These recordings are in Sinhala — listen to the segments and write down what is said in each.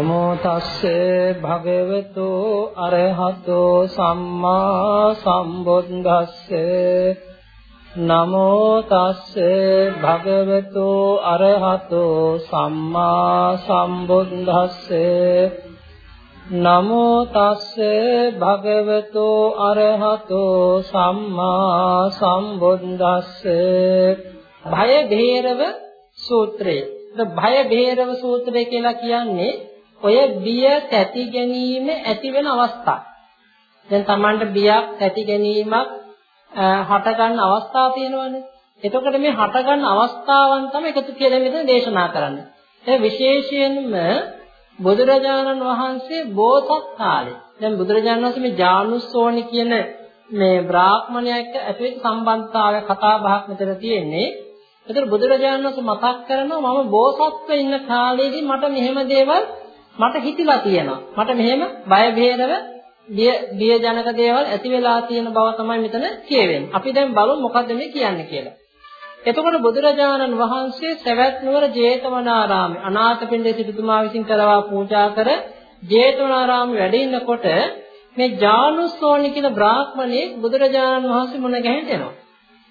නමෝ තස්සේ භගවතු අරහතෝ සම්මා සම්බුද්දස්සේ. නමෝ තස්සේ භගවතු අරහතෝ සම්මා සම්බුද්දස්සේ. නමෝ තස්සේ භගවතු අරහතෝ සම්මා සම්බුද්දස්සේ. භය භේරව සූත්‍රයේ. භය බේරව සූත්‍රය කියලා කියන්නේ ඔය බිය තැති ගැනීම ඇති වෙන අවස්ථා. දැන් Tamanට බියක් තැති ගැනීමක් හට ගන්න අවස්ථා තියෙනවනේ. එතකොට මේ හට ගන්න අවස්ථාවන් තමයි එකතු කියලා මෙතන දේශනා කරන්නේ. ඒ විශේෂයෙන්ම බුදුරජාණන් වහන්සේ බෝසත් කාලේ දැන් බුදුරජාණන් වහන්සේ මේ ජානුස්සෝනි කියන මේ බ්‍රාහ්මණයා එක්ක ඇතිවෙච්ච සම්බන්ධතාවය කතා බහක් මෙතන තියෙන්නේ. ඒතර බුදුරජාණන් වහන්සේ මතක් කරනවා මම බෝසත්ව ඉන්න කාලේදී මට මෙහෙම දේවල් මට හිතිලා තියෙනවා. මට මෙහෙම බය බේරව බිය බිය ජනක දේවල් ඇති වෙලා තියෙන බව තමයි මෙතන කියවෙන්නේ. අපි දැන් බලමු මොකද්ද මේ කියන්නේ කියලා. එතකොට බුදුරජාණන් වහන්සේ සවැත් නුවර ජේතවනාරාමේ අනාථපිණ්ඩේ සිටුතුමා විසින් කරවා පූජා කර ජේතවනාරාමේ වැඩ ඉන්නකොට මේ ජානුස්සෝනි කියන බ්‍රාහ්මණයෙක් බුදුරජාණන් වහන්සේ මුණ ගැහෙන්න එනවා.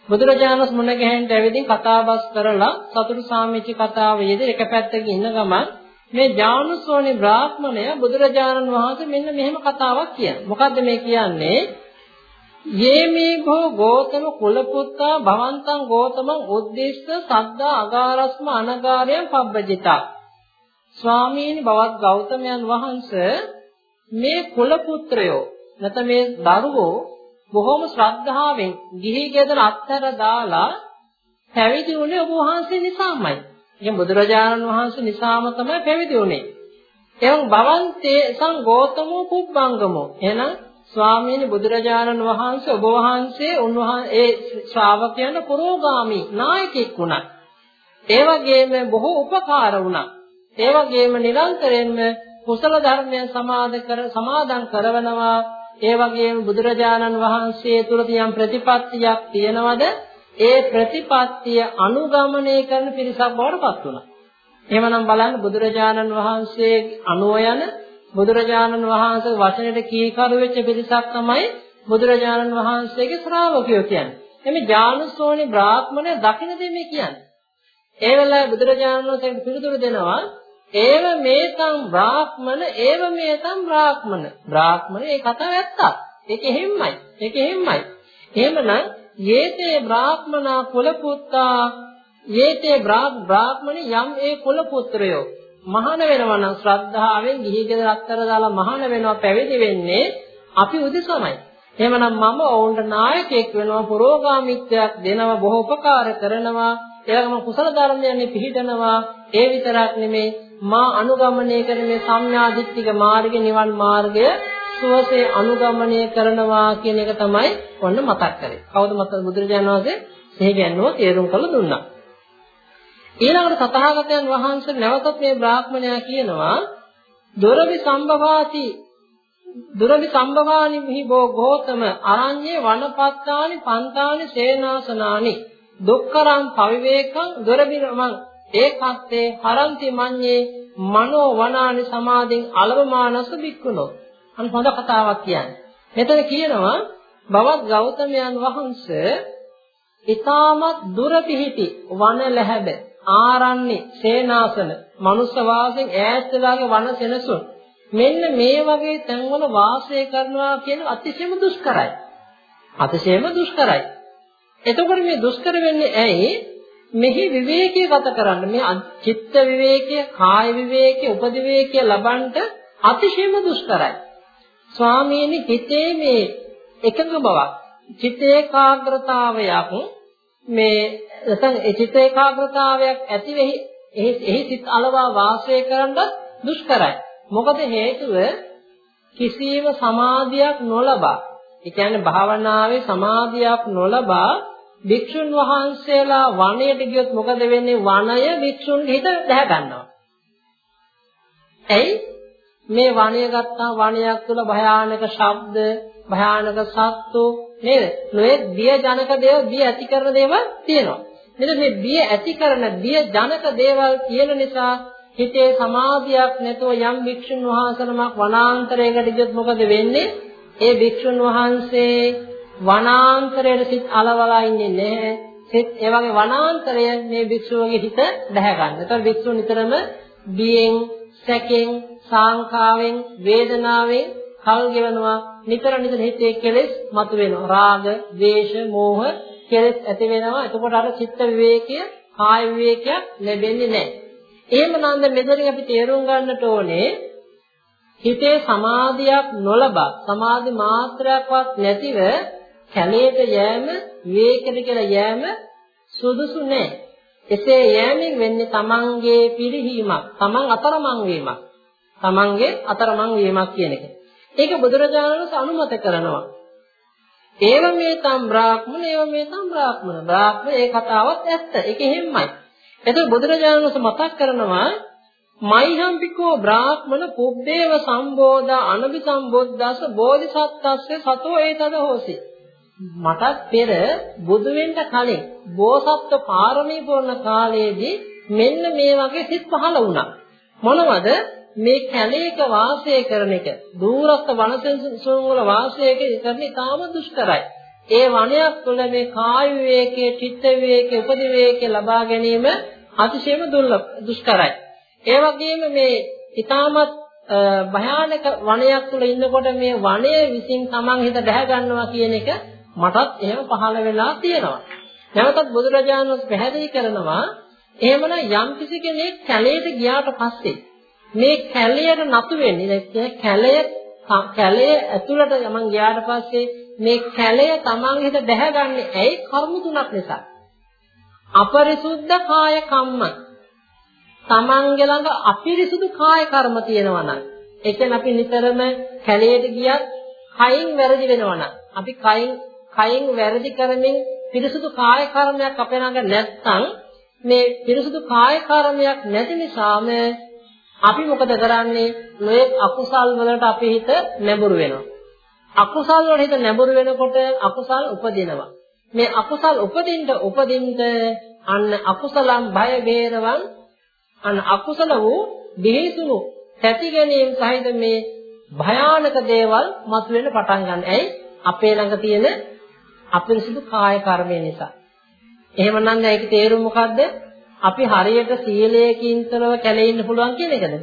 බුදුරජාණන් මුණ ගැහෙන්න ඇවිදින් කතාබස් කරලා සතුරු සාමිච්ච කතාව යෙද එක පැත්තක ඉන්න ගමන් මේ ජානුසෝනි බ්‍රාහ්මණය බුදුරජාණන් වහන්සේ මෙන්න මෙහෙම කතාවක් කියනවා. මොකද්ද මේ කියන්නේ? යේමේ ගෝ ගෝතම කුලපුත්තා භවන්තං ගෝතමං උද්දේශ සද්දා අගාරස්ම අනගාරයන් පබ්බජිතා. ස්වාමීනි බවත් ගෞතමයන් වහන්සේ මේ කුල පුත්‍රයෝ නැත්නම් මේ දරුවෝ බොහොම ශ්‍රද්ධාවෙන් ගිහි ගෙදර අත්තර දාලා පැවිදි වුණේ ඔබ වහන්සේ නිසාමයි. ඉතින් බුදුරජාණන් වහන්සේ නිසාම තමයි පැවිදි වුණේ. එවන් භවන්තේ සංගෝතමෝ පුබ්බංගමෝ. එහෙනම් ස්වාමීනි බුදුරජාණන් වහන්සේ ඔබ වහන්සේ උන්වහන්සේ ඒ ශ්‍රාවකයන් පුරෝගාමි නායකෙක් වුණා. ඒ වගේම බොහෝ උපකාර වුණා. ඒ වගේම නිරන්තරයෙන්ම කුසල ධර්මයන් සමාද කර සමාදන් කරවනවා ඒ වගේම බුදුරජාණන් වහන්සේ තුල තියෙන ප්‍රතිපත්තියක් තියනවද? ඒ ප්‍රතිපත්තිය අනුගමනය කරන පිරිසක් බවට පත් වුණා. එහෙමනම් බලන්න බුදුරජාණන් වහන්සේ අනුව යන බුදුරජාණන් වහන්සේ වචනෙට කීකරු වෙච්ච පිරිසක් තමයි බුදුරජාණන් වහන්සේගේ ශ්‍රාවකයෝ කියන්නේ. එමේ ඥානසෝනි බ්‍රාහ්මණය දකින්න දෙමේ කියන්නේ. ඒ වෙලාවේ බුදුරජාණන් වහන්සේට පිළිතුරු දෙනවා ඒව මේතම් බ්‍රාහ්මන ඒව මේතම් බ්‍රාහ්මන බ්‍රාහ්මන ඒ කතාව ඇත්ත ඒක එහෙම්මයි ඒක එහෙම්මයි එහෙමනම් යේතේ බ්‍රාහ්මනා කුල පුත්තා යේතේ බ්‍රාහ්මණ යම් ඒ කුල පුත්‍රයෝ මහාන වෙනවා නම් ශ්‍රද්ධාවෙන් ගිහි ගෙදර අත්තර දාලා මහාන වෙනවා පැවිදි වෙන්නේ අපි උදෙසමයි. එහෙමනම් මම ඔවුන්ට නායකයෙක් වෙනවා පුරෝගාමිත්වයක් දෙනවා බොහෝ උපකාර කරනවා එවැගේම කුසල ධර්මයන්හි පිහිටනවා. ඒ විතරක් නෙමේ මා අනුගමනය කරන මේ සම්මාදිට්ඨික මාර්ගය නිවන් මාර්ගය සුවසේ අනුගමනය කරනවා කියන එක තමයි ඔන්න මතක් කරේ. කවුද මතක බුදුරජාණන් වහන්සේ සිහි ගැන්නුව තේරුම් කළ දුන්නා. ඊළඟට තථාගතයන් වහන්සේ නැවතත් මේ බ්‍රාහ්මණයා කියනවා දොරවි සම්භවාති දුරවි සම්භවානි මිහි බෝ ගෝතම අරඤ්ඤේ වනපත්තානි පන්තානි සේනාසනානි දුක්කරං පවිවේකං දොරබිරමං ඒකත්තේ හරන්ති මඤ්ඤේ මනෝ වනානි සමාධින් අලවමානස බික්කුණෝ. අන්න හොඳ කතාවක් කියන්නේ. මෙතන කියනවා බවත් ගෞතමයන් වහන්සේ ඊටමත් දුර පිහිටි වන ලැබ ආරණ්‍ය සේනාසන මනුස්ස වාසයෙන් ඈත් වෙලාගේ වන සෙනසුන් මෙන්න මේ වගේ තැන්වල වාසය කරනවා කියන අතිශයම දුෂ්කරයි. අතිශයම දුෂ්කරයි. එතකොට මේ දුෂ්කර වෙන්නේ ඇයි? මෙහි විවේකී ගත කරන්න මේ චිත්ත විවේකය, කාය විවේකය, උපදි විවේකය ලබන්න අතිශයම දුෂ්කරයි. ස්වාමීනි හිතේ මේ එකඟ බවක්, චිත්ත ඒකාග්‍රතාවයක් මේ නැත්නම් ඒ චිත්ත ඒකාග්‍රතාවයක් ඇති වෙහි එහි සිත් අලවා වාසය කරන්න දුෂ්කරයි. මොකද හේතුව කිසියම් සමාධියක් නොලබා, ඒ කියන්නේ භාවනාවේ සමාධියක් නොලබා භික්ෂුන් වහන්සේලා වනයේට ගියොත් මොකද වෙන්නේ? වනය භික්ෂුන්ගේ හිත දැහ ගන්නවා. ඇයි? මේ වනය ගත්තා වනයක් තුළ භයානක ශබ්ද, භයානක සත්තු නේද? නොයේ බිය ජනක දේවල් බිය ඇති කරන දේවල් තියෙනවා. මෙන්න මේ බිය ඇති කරන බිය ජනක දේවල් තියෙන නිසා හිතේ සමාධියක් නැතුව යම් භික්ෂුන් වහන්සේනමක් වනාන්තරයකට ගියොත් මොකද වෙන්නේ? ඒ භික්ෂුන් වහන්සේ වනාන්තරයේ සිත් අලවලා ඉන්නේ නැහැ. සිත් ඒ වගේ වනාන්තරය මේ භික්ෂුවගේ හිත දැහැ ගන්න. ඒතර භික්ෂුව නිතරම බියෙන්, සැකෙන්, සාංකාවෙන්, වේදනාවෙන් කල් ගෙවනවා. නිතර නිතර හිතේ කෙලෙස් මතුවෙනවා. රාග, ද්වේෂ, මෝහ කෙලෙස් ඇති වෙනවා. එතකොට අර චිත්ත විවේකය, කාය විවේකයක් ලැබෙන්නේ නැහැ. එහෙමනම් මෙතනින් අපි තේරුම් ගන්නට ඕනේ හිතේ සමාධියක් නොලබා සමාධි මාත්‍රයක්වත් නැතිව කැලේට යෑම විවේකද කියලා යෑම සුදුසු නැහැ. එසේ යෑමෙන් වෙන්නේ තමන්ගේ පිරිහීමක්, තමන් අතරමං වීමක්. තමන්ගේ අතරමං වීමක් කියන එක. ඒක බුදුරජාණන් වහන්සේ අනුමත කරනවා. ඒව මේ තම් බ්‍රාහ්මණ ඒව මේ තම් බ්‍රාහ්මණ. බ්‍රාහ්මණ ඒ කතාවත් ඇත්ත. ඒක එහෙමයි. එතකොට බුදුරජාණන් වහන්සේ මතක් කරනවා මයිහම්පිකෝ බ්‍රාහ්මණ පුබ්බේව සම්බෝධා අනබි සම්බොද්දස්ස බෝධිසත්ත්වස්සේ සතෝ ඒතද හෝසි. මටත් පෙර බුදු වෙන්න කලින් බෝසත්ත්ව පාරමී පුරන කාලයේදී මෙන්න මේ වගේ සිත් පහළ වුණා. මොනවද? මේ කැලේක වාසය කරන එක දූරස්ත වනසෙන්සුන් වල වාසය කරන ඉතාම දුෂ්කරයි. ඒ වනයක් තුළ මේ කාය විවේකයේ, චිත්ත විවේකයේ, උපදි විවේකයේ ලබා ගැනීම අතිශයම දුර්ලභ දුෂ්කරයි. ඒ වගේම මේ ඊටමත් භයානක වනයක් තුළ ඉන්නකොට මේ වනය විසින් Taman හිත දැහැ ගන්නවා කියන එක මටත් එහෙම පහළ වෙලා තියෙනවා. නැවතත් බුදුරජාණන් වහන්සේ පැහැදිලි කරනවා එහෙමනම් යම් කිසි කෙනෙක් කැලේට ගියාට පස්සේ මේ කැලයට නතු වෙන්නේ නැත්නම් කැලය කැලේ ඇතුළට යමන් ගියාට පස්සේ මේ කැලය Taman හිත දැහැගන්නේ ඇයි කර්ම තුනක් නිසා. අපරිසුද්ධ කාය කම්ම. Tamange ළඟ අපිරිසුදු කාය කර්ම තියෙනවා නම් ඒ කියන්නේ අපි නිතරම කැලේට ගියත් කයින් වැරදි වෙනවා නම් අපි කයින් කයින් වැරදි කරමින් පිරිසුදු කාය කර්මයක් අපේ ළඟ නැත්නම් මේ පිරිසුදු කාය කර්මයක් නැති නිසාම අපි මොකද කරන්නේ? මේ අකුසල් වලට අපේ හිත නැඹුරු වෙනවා. අකුසල් වල හිත නැඹුරු වෙනකොට අකුසල් උපදිනවා. මේ අකුසල් උපදින්න උපදින්න අන්න අකුසලම් බය වේරවන් අන්න අකුසල වූ බිහිසුණු තැති ගැනීම සහිත මේ භයානක දේවල් මතුවෙන්න පටන් ගන්න. ඇයි? අපේ ළඟ තියෙන අපිරිසුදු කාය කර්මය නිසා. එහෙමනම් ඒක තේරුම මොකද්ද? අපි හරියට සීලයකින් තොරව කැලේ ඉන්න පුළුවන් කියන එකද?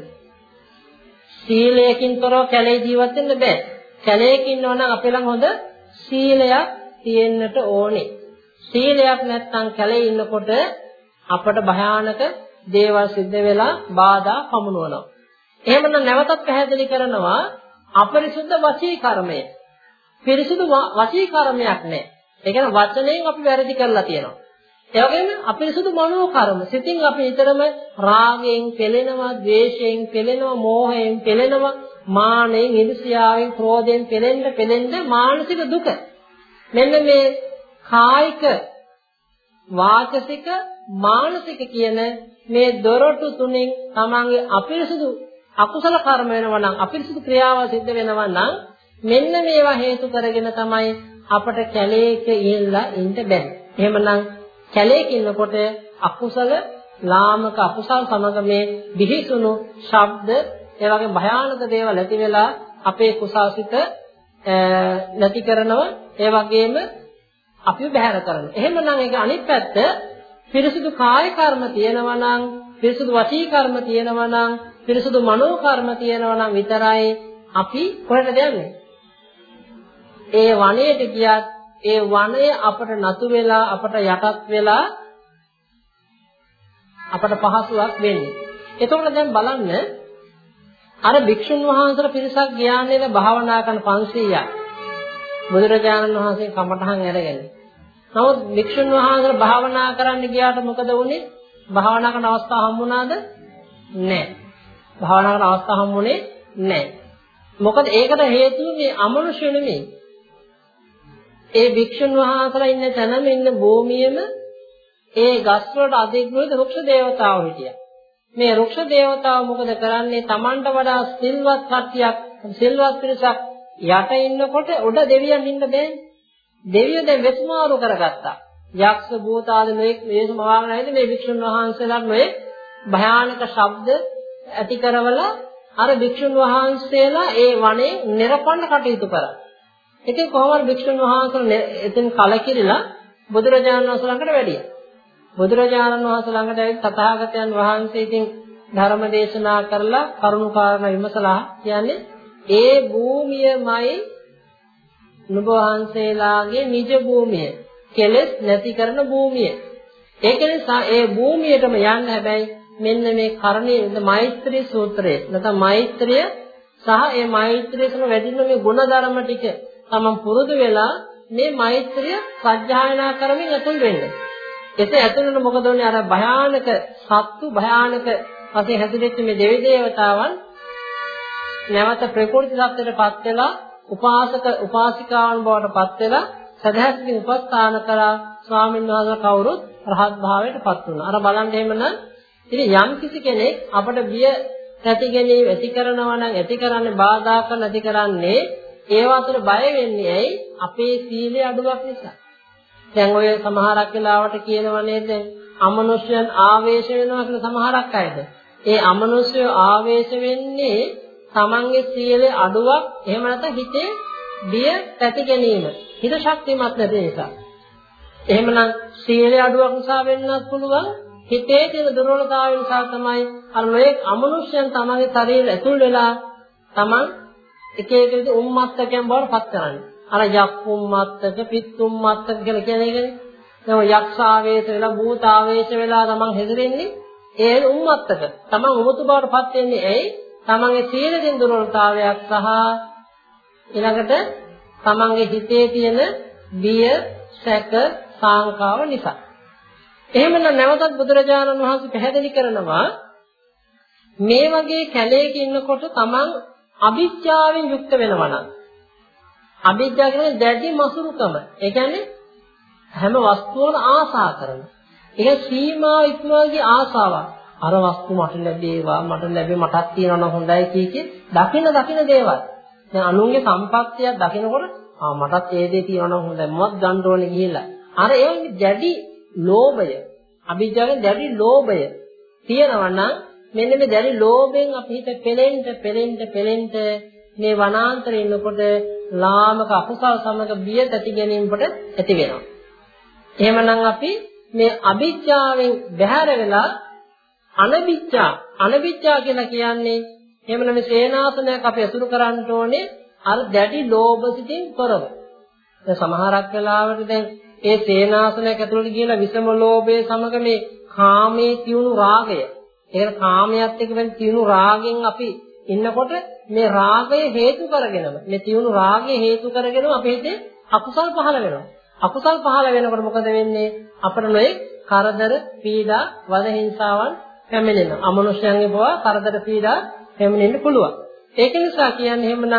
සීලයකින් තොරව කැලේ ජීවත් වෙන්න බෑ. කැලේක ඉන්නවා නම් අපේ ළඟ හොඳ සීලයක් තියෙන්නට ඕනේ. සීලයක් නැත්නම් කැලේ ඉන්නකොට අපට භයානක දේවල් සිද්ධ වෙලා බාධා පමුණුවනවා. එහෙමනම් නැවතත් පැහැදිලි කරනවා අපරිසුද්ධ වචී කර්මය. පිරිසුදු වචී කර්මයක් නැහැ. ඒ කියන්නේ වචනයෙන් අපි වැරදි කරලා තියෙනවා. ඒ වගේම අපිරිසුදු මනෝ කර්ම. සිතින් අපි නිතරම රාගයෙන් පෙළෙනවා, ද්වේෂයෙන් පෙළෙනවා, මෝහයෙන් පෙළෙනවා, මානෙන්, ඊර්ෂ්‍යාවෙන්, ක්‍රෝධයෙන් පෙළෙන්න පෙළෙන්න මානසික දුක. මෙන්න මේ කායික වාචසික මානසික කියන මේ දොරටු තුنين තමන්ගේ අපිරිසුදු අකුසල කර්ම වෙනවා නම් අපිරිසුදු ක්‍රියාව සිද්ධ වෙනවා නම් මෙන්න මේවා හේතු කරගෙන තමයි අපට කැලේක ඉල්ලා ඉන්න බැහැ. එහෙමනම් කැලේක ඉන්නකොට අකුසල ලාමක අකුසල් සමග මේ දිහිසුණු ශබ්ද ඒ වගේ භයානක දේවල් ඇති වෙලා අපේ කුසාසිත නැති කරනවා ඒ වගේම අපිව බැහැර කරනවා. එහෙමනම් ඒක අනිත් පැත්ත පිරිසුදු කාය කර්ම තියෙනවා නම් පිරිසුදු වචී කර්ම තියෙනවා නම් පිරිසුදු මනෝ කර්ම තියෙනවා නම් විතරයි අපි කොහෙටද යන්නේ? ඒ වනයේට ගියත් ඒ වනය අපට නතු වෙලා අපට යටත් වෙලා අපට පහසුවක් වෙන්නේ. එතකොට දැන් බලන්න අර භික්ෂුන් වහන්සේලා පිරිසක් ගියානේද භාවනා කරන 500ක්. බුදුරජාණන් වහන්සේ කමඨහන් අරගෙන. නමුත් භික්ෂුන් වහන්සේලා භාවනා කරන්න ගියාට මොකද වුනේ? භාවනා කරන අවස්ථාව හම්බුණාද? නැහැ. භාවනා කරන අවස්ථාව හම්බුනේ නැහැ. මොකද ඒකට හේතුව මේ අමනුෂ්‍ය නෙමෙයි. ඒ භික්ෂුන් වහන්සේලා ඉන්න තැනම ඉන්න භූමියේම ඒ ගස් වලට අධිග්‍රහිත රුක්ෂ දේවතාවෝ හිටියා. මේ රුක්ෂ දේවතාව මොකද කරන්නේ? Tamanට වඩා සිල්වත් කට්ටියක් සිල්වත් පිරිසක් යට ඉන්නකොට උඩ දෙවියන් ඉන්න බෑනේ. දෙවියෝ දැන් වෙස්මාරු කරගත්තා. යක්ෂ භූත ආදී මේ මේසම වාගෙන ඇවිත් මේ වික්ෂුන් වහන්සේලාට මේ භයානක ශබ්ද ඇති කරවලා අර භික්ෂුන් වහන්සේලා ඒ වනේ නිරපන්න කටයුතු කරා. ඉතින් කොහොමද භික්ෂුන් වහන්සේලා එතෙන් කලකිරිලා බුදුරජාණන් වහන්සේ ළඟට වැඩියා. බුදුරජාණන් වහන්සේ ළඟට ඇවිත් තථාගතයන් වහන්සේ ඉතින් ධර්ම දේශනා කරලා කරුණු කාරණා විමසලා කියන්නේ ඒ භූමියමයි නුඹ වහන්සේලාගේ නිජ භූමිය. කෙලෙස් නැති කරන භූමිය. ඒක නිසා ඒ භූමියටම යන්න හැබැයි මෙන්න මේ කරණීය මෛත්‍රී සූත්‍රය නැත්නම් මෛත්‍රිය සහ ඒ මෛත්‍රිය තුළ වැඩිම මේ ගුණධර්ම ටික තමන් පුරුදු වෙලා මේ මෛත්‍රිය සත්‍යයනා කරමින් ඇතුල් වෙන්න. එසේ ඇතුල් වෙන මොකද වෙන්නේ අර භයානක සත්තු භයානක වශයෙන් හැදිරෙච්ච මේ දෙවි දේවතාවන් නැවත ප්‍රකෘති සත්‍යයටපත් වෙලා උපාසක උපාසිකාවන් බවට පත් වෙලා සදහස්කින් උපස්ථාන කරා ස්වාමීන් වහන්සේ කවුරුත් රහත් භාවයටපත් වුණා. අර බලන්න එහෙමනම් ඉතින් යම් කිසි කෙනෙක් අපට බිය ඇති ගැනීම ඇති කරනවා නම් ඇති කරන්නේ බාධා කරන ඇති කරන්නේ ඒව අතර බය වෙන්නේ ඇයි? අපේ සීලය අඩුවක් නිසා. දැන් ඔය සමහරක් වෙලාවට කියනවා නේද? අමනුෂ්‍යයන් ආවේශ වෙනවා කියලා සමහරක් අයද. ඒ අමනුෂ්‍යය ආවේශ වෙන්නේ තමන්ගේ සීලේ අඩුවක් එහෙම නැත්නම් හිතේ බිය ඇති ගැනීම. හිත ශක්තිමත් නැති නිසා. එහෙමනම් සීලේ අඩුවක් නිසා වෙන්නත් පුළුවන්. හිතේ තියෙන දුර්වලතාවය නිසා තමයි අර නොයෙක් අමනුෂ්‍යයන් තමන්ගේ ශරීරය ඇතුල් වෙලා තමන් එක එක විදිහ උම්මත්තකයන් බවට පත් කරන්නේ. අර යක්කුම්මත්තක, පිත්තුම්මත්තක කියලා කියන එකනේ. දැන් යක්ෂාවේශ වෙලා, භූතාවේශ වෙලා තමන් හැදිරෙන්නේ ඒ උම්මත්තක. තමන් උමතු බවට පත් වෙන්නේ ඇයි? තමන්ගේ සීලෙන් දුර්වලතාවයක් සහ ඊළඟට තමන්ගේ හිතේ තියෙන බිය, සැක, සාංකාව නිසා. එහෙමනම් නැවතත් බුදුරජාණන් වහන්සේ පැහැදිලි කරනවා මේ වගේ කැලේක ඉන්නකොට තමන් අවිද්‍යාවෙන් යුක්ත වෙනවා නම් අවිද්‍යාව කියන්නේ දැඩි මසුරුකම. ඒ කියන්නේ හැම වස්තුවම ආසා කරන. ඒක සීමා ඉක්මවාගේ ආසාවක්. අර වස්තු මට ලැබේවා මට ලැබේ මටත් තියෙනවා නම් හොඳයි කීකේ දකින්න දකින්න දේවල්. දැන් අනුන්ගේ සම්පත්තියක් දකිනකොට ආ මටත් ඒ දේ තියෙනවා නම් හොඳයි මමත් ගන්න ඕනේ ගිහිල්ලා. අර ඒ දැඩි ලෝභය අභිජ්ජාවේ දැඩි ලෝභය තියෙනවා නම් මෙන්න මේ දැඩි ලෝභයෙන් අපි හිත පෙලෙන්න පෙලෙන්න පෙලෙන්න මේ වනාන්තරේ ඉන්නකොට ලාමක අකුසල් සමග බිය තැති ගැනීමකට ඇති වෙනවා. එහෙමනම් අපි මේ අභිජ්ජාවෙන් බැහැර වෙලා අනවිච්ඡා අනවිච්ඡා කියලා කියන්නේ එහෙමනම් මේ සේනාසනයක් අපි අසුරු කරන්න ඕනේ අර දැඩි ලෝභ සිතින් තොරව. දැන් සමහරක් වෙලාවට දැන් ඒ සේනාසනයක් ඇතුළට ගිහලා විසම ලෝභයේ සමග මේ කාමයේ තියුණු රාගය. ඒක කාමයට එක්ක වෙන තියුණු රාගෙන් අපි ඉන්නකොට මේ රාගය හේතු කරගෙනම මේ තියුණු රාගය හේතු කරගෙනම අපේ හිතේ අකුසල් පහළ වෙනවා. අකුසල් පහළ වෙනකොට මොකද වෙන්නේ? අපිට නොයේ කරදර, පීඩා, වද හිංසාවන් පැමිණෙනවා. අමනුෂ්‍යයන්ගේ බව කරදර පීඩා පැමිණෙන්න පුළුවන්. ඒක නිසා කියන්නේ එහෙමනම්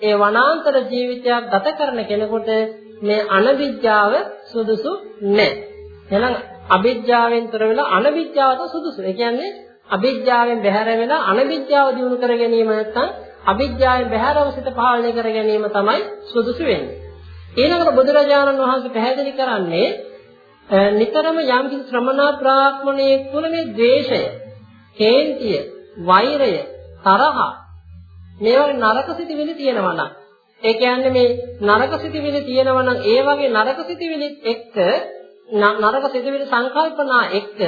ඒ වනාන්තර ජීවිතයක් ගත කරන කෙනෙකුට මේ අනවිද්‍යාව සුදුසු නැහැ. එහෙනම් අවිද්‍යාවෙන් තොර වෙලා අනවිද්‍යාවට සුදුසු. ඒ කියන්නේ අවිද්‍යාවෙන් බැහැර වෙලා අනවිද්‍යාව දිනු කර ගැනීම නැත්නම් අවිද්‍යාවෙන් බැහැරව සිත පාලනය කර ගැනීම තමයි සුදුසු වෙන්නේ. ඊළඟට බුදුරජාණන් වහන්සේ පැහැදිලි කරන්නේ නිතරම යම් කිසි ශ්‍රමණා බ්‍රාහ්මණයෙක් තුළ මේ ද්වේෂය, කේන්තිය, වෛරය, තරහ මේ වගේ නරක සිතිවිලි තියෙනවා නම් ඒ කියන්නේ මේ නරක සිතිවිලි තියෙනවා නම් ඒ වගේ නරක සිතිවිලිත් එක්ක නරක සිතිවිලි සංකල්පනා එක්ක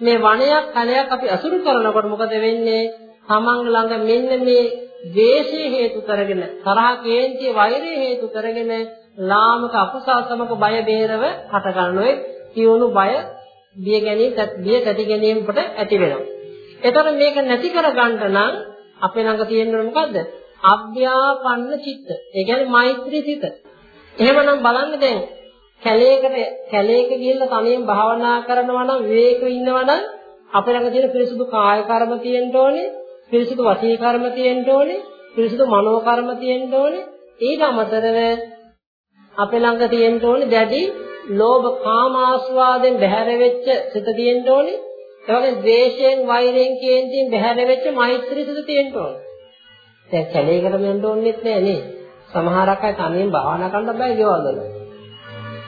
මේ වණයක් කලයක් අපි අසුරු කරනකොට මොකද වෙන්නේ? තමන් ළඟ මෙන්න මේ ද්වේෂය හේතු කරගෙන තරහ කේන්තිය වෛරය හේතු කරගෙන ලාමක අකුසල් සමග බය බේරව හට ගන්නොයි කියුණු බය බිය ගැනීම බිය තැති ගැනීම කොට ඇති වෙනවා. එතකොට මේක නැති කර ගන්න නම් අපේ ළඟ තියෙන්නේ මොකද්ද? අභ්‍යාපන්න චිත්ත. ඒ කියන්නේ මෛත්‍රී සිත. එහෙමනම් බලන්න දැන් කැලේකට කැලේක ගිහිල්ලා තනියෙන් භාවනා කරනවා නම් විවේකව ඉන්නවා නම් අපේ ළඟ තියෙන පිරිසුදු කාය කර්ම තියෙන්න ඕනේ, පිරිසුදු වචී කර්ම තියෙන්න ඕනේ, පිරිසුදු මනෝ කර්ම තියෙන්න ඕනේ. ඊට අමතරව අපේ ළඟ තියෙන්න ඕනේ දැඩි ලෝභ කාම ආස්වාදයෙන් බැහැර වෙච්ච සිත තියෙන්න ඕනේ. ඒ වගේ ද්වේෂයෙන් වෛරයෙන් කේන්තියෙන් බැහැර වෙච්ච මෛත්‍රී සිත තියෙන්න ඕනේ. දැන් කැලේකට යන්න ඕනෙත් නෑ නේ. සමහරක් අය තනියෙන් භාවනා කරන්න බෑ ගෙවල් වල.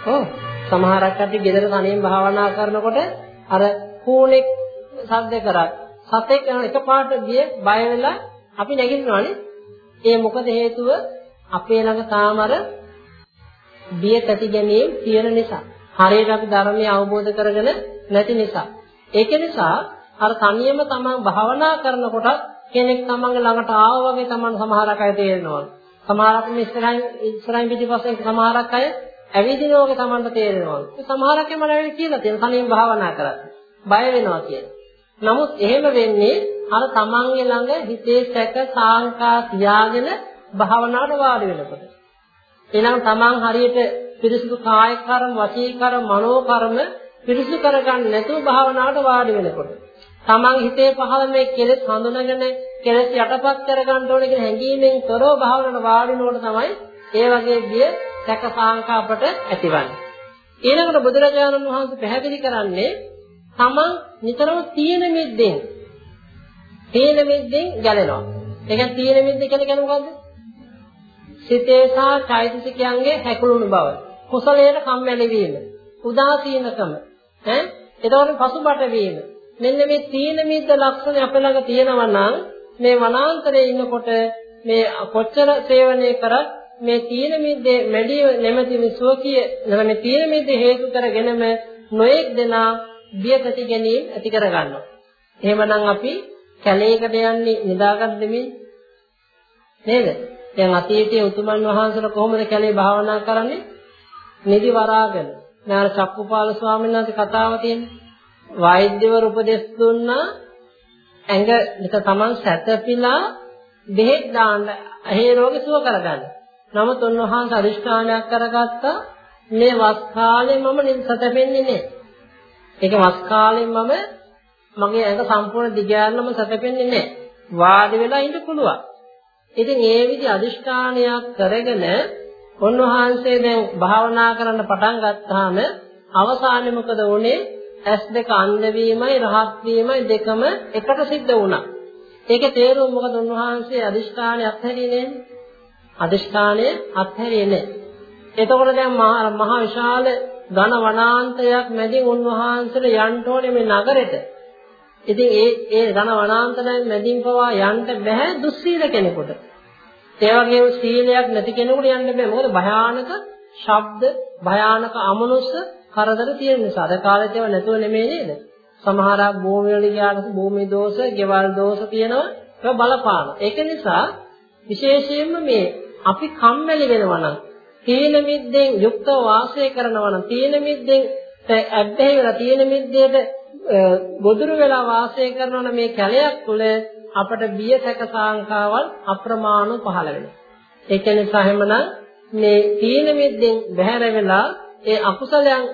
ඔව්. සමහරක් අය ගෙදර තනියෙන් භාවනා කරනකොට අර කූණෙක් සද්ද කරත් සතෙක් එකපාරට ගිය බය වෙලා අපි නැගිටිනවානේ. ඒ මොකද හේතුව අපේ ළඟ තාම අර බිය තැති ගැනීම තියෙන නිසා. හරියට අපි ධර්මය අවබෝධ කරගෙන නැති නිසා. ඒක නිසා අර තනියම තමන් භාවනා කරනකොට කෙනෙක් තමන්ගේ ළඟට ආවා වගේ තමන් සමහරක් අය තේරෙනවා. සමහරක් මේ ඉස්සරහින් ඉස්සරහින් පිටිපස්සෙන් සමහරක් අය ඇවිදිනවා වගේ තමන්ට තේරෙනවා. ඒ සමහරක් අය මට ඇවිල්ලා කියලා තියෙනවා තනියම භාවනා කරලා. බය වෙනවා කියලා. නමුත් එහෙම වෙන්නේ අර තමන්ගේ ළඟ හිතේ සැක සාංකා තියාගෙන භාවනාවට වාඩි වෙනකොට. ඊළඟ තමන් හරියට පිරිසිදු කාය කර්ම, වචී කර්ම, මනෝ කර්ම පිරිසිදු කරගන්න නැතුව භාවනාවට වාඩි වෙනකොට. තමන් හිතේ පහළ මේ කෙලෙස් හඳුනගෙන කෙලෙස් යටපත් කරගන්න ඕනේ කියන හැඟීමෙන් තොරව භාවනාවට වාඩි වෙනකොට තමයි ඒ වගේ බිය සැක සාංකා අපට ඇතිවන්නේ. ඊළඟට බුදුරජාණන් වහන්සේ පැහැදිලි කරන්නේ තමන් නිතරම තීන මිද්දෙන් තීන මිද්දෙන් ගැලෙනවා. ඒ කියන්නේ තීන මිද්ද කියලා කියන්නේ මොකද්ද? සිතේ සහ චෛතසිකයන්ගේ හැකුළුණු බව. කුසලයට කම්මැලි වීම. උදාසීනකම. ඈ එතකොට පසුබට වීම. මෙන්න මේ තීන මිද්ද ලක්ෂණ අප ළඟ තියෙනවා නම් මේ වනාන්තරයේ ඉන්නකොට මේ කොච්චර සේවනය කරත් මේ තීන මිද්දේ මැඩි නැමැති මේ සුවකීය නැමැති තීන මිද්ද හේතු කරගෙනම නොඑක් දෙනා බිය ප්‍රති ගැනීම ඇති කර ගන්නවා. එහෙමනම් අපි කැලේකට යන්නේ නිදාගන්න නෙමෙයි. නේද? දැන් අතීතයේ උතුමන් වහන්සේලා කොහොමද කැලේ භාවනා කරන්නේ? නිදි වරාගෙන. නාර චක්කුපාල ස්වාමීන් වහන්සේ කතාව තියෙන්නේ. වෛද්‍යවරු උපදෙස් දුන්නා ඇඟ නික තමන් සැතපීලා බෙහෙත් දාන්න ඇහි රෝගේ සුව කරගන්න. නමුත් උන්වහන්සේ අදිෂ්ඨානයක් කරගත්තා මේ වස් කාලේ මම සැතපෙන්නේ නැහැ. ඒක වස් කාලෙන් මම මගේ ඇඟ සම්පූර්ණ දිගෑරලම සැතපෙන්නේ නැහැ. වාඩි වෙලා ඉන්න පුළුවන්. ඉතින් ඒ විදි අදිෂ්ඨානයක් කරගෙන උන්වහන්සේ දැන් භාවනා කරන්න පටන් ගත්තාම අවසානයේ මොකද වුනේ? ඇස් දෙක අන්ධ වීමයි රහත් වීමයි දෙකම එකට සිද්ධ වුණා. ඒකේ තේරුම මොකද උන්වහන්සේ අදිෂ්ඨානය අත්හැරියේ නෑනේ. අදිෂ්ඨානය අත්හැරියේ නෑ. එතකොට දැන් මහා විශාල ඝන වනාන්තරයක් මැදින් උන්වහන්සේලා යන්න ඕනේ මේ නගරෙට. ඉතින් ඒ ඒ ඝන වනාන්තරයෙන් මැදින් පවා යන්න බෑ දුස්සීල කෙනෙකුට. ඒ වගේම සීලයක් නැති කෙනෙකුට යන්න බෑ. මොකද භයානක ශබ්ද, භයානක අමනුෂ්‍ය කරදර තියෙන නිසා. අද කාලේත් ඒවා නැතුව නෙමෙයි නේද? සමහරක් භූමිය වල ගියාට භූමි දෝෂ, ගෙවල් දෝෂ තියෙනවා. ඒක බලපාන. ඒක නිසා විශේෂයෙන්ම මේ අපි කම්මැලි වෙනවා නම් තීන මිද්දෙන් යුක්තව වාසය කරනවා නම් තීන මිද්දෙන් ඇබ්බැහි වෙලා තීන මිද්දේට ගොදුරු වෙලා වාසය කරනවා නම් මේ කැලයක් තුළ අපට බිය සැක සාංකාවල් අප්‍රමාණව පහළ වෙනවා. ඒක නිසා හැමනම් මේ තීන මිද්දෙන් බැහැර වෙලා ඒ අකුසලයන්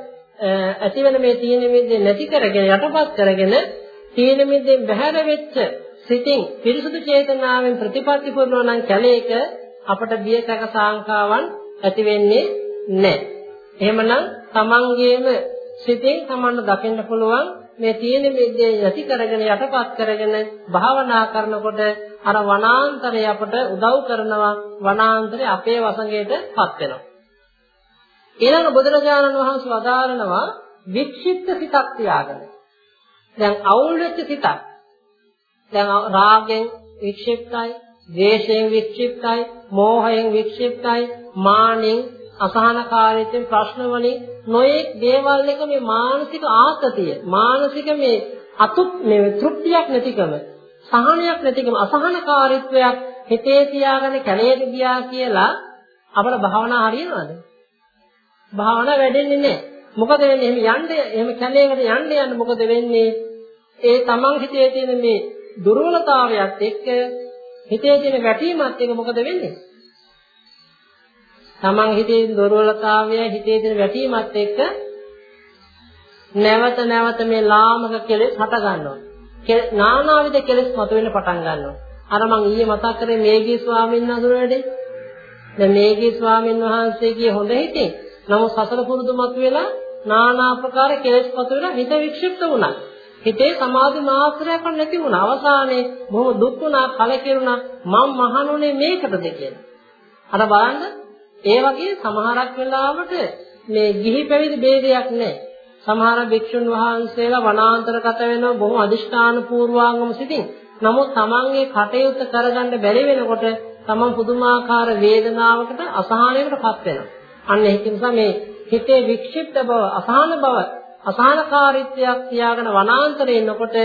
ඇති වෙන මේ තීන මිද්දේ නැති කරගෙන යටපත් කරගෙන තීන මිද්දෙන් බැහැර වෙච්ච සිතින් පිරිසුදු චේතනාවෙන් ප්‍රතිපත්ති පුරනවා නම් කැලේක අපට බිය සැක සාංකාවන් ඇති වෙන්නේ නැහැ. එහෙමනම් තමන්ගේම සිතෙන් තමන්ට දකින්න පුළුවන් මේ තියෙන මිද්දේ යටි කරගෙන යටපත් කරගෙන භාවනා කරනකොට අර වනාන්තරය අපට උදව් කරනවා වනාන්තරය අපේ වසඟයටපත් වෙනවා. ඊළඟ බුදුරජාණන් වහන්සේ වදාරනවා වික්ෂිප්ත සිතක් තියාගන්න. දැන් අවුල් වෙච්ච සිතක්. දැන් රාගෙන් වික්ෂිප්තයි, ද්වේෂයෙන් වික්ෂිප්තයි, මෝහයෙන් වික්ෂිප්තයි, මානෙන් අසහනකාරීත්වයෙන් ප්‍රශ්න වලින් නොයෙක් දේවල් එක මේ මානසික ආතතිය මානසික මේ අතුප් මේ තෘප්තියක් නැතිකම සහනයක් නැතිකම අසහනකාරීත්වයක් හිතේ තියාගෙන කැලේට ගියා කියලා අපේ භාවනා හරියනවද? භාවනා වැඩෙන්නේ නැහැ. මොකද වෙන්නේ? එහෙම යන්න එහෙම කැලේකට යන්න යන්න මොකද වෙන්නේ? ඒ තමන් හිතේ තියෙන මේ දුර්වලතාවයත් එක්ක හිතේ තියෙන වැටීමත් එක්ක මොකද වෙන්නේ තමන් හිතේ දුර්වලතාවය හිතේ තියෙන වැටීමත් එක්ක නැවත නැවත මේ ලාමක කෙලෙස් හට ගන්නවා. නානාවිද කෙලෙස් මතුවෙන්න පටන් ගන්නවා. අර මං ඊයේ මතක් කරේ මේගී ස්වාමීන් වහන්සේ වැඩේ. දැන් මේගී ස්වාමීන් වහන්සේගේ හොඳ හිතේ නමුත් සසල පුරුදු මතුවෙලා නානා ආකාර කෙලෙස් මතුවෙලා හිත වික්ෂිප්ත වුණා. හිතේ සමාධි මාත්‍රයක් නැති වුණා. අවසානයේ බොහොම දුක් වුණා, කලකිරුණා. මම මහණුනේ මේකටද කියලා. අර බලන්න ඒ වගේ සමහරක් වෙලාවට මේ ගිහි පැවිදි ભેදයක් නැහැ. සමහර භික්ෂුන් වහන්සේලා වනාන්තරගත වෙනවා බොහොම අදිෂ්ඨාන පූර්වාංගම සිටින්. නමුත් තමන්ගේ කටයුත්ත කරගන්න බැරි වෙනකොට තමන් පුදුමාකාර වේදනාවකට අසහනයකටපත් වෙනවා. අන්න ඒක නිසා මේ හිතේ වික්ෂිප්ත බව, අසහන බව, අසහනකාරීත්වයක් තියාගෙන වනාන්තරේ ඉන්නකොට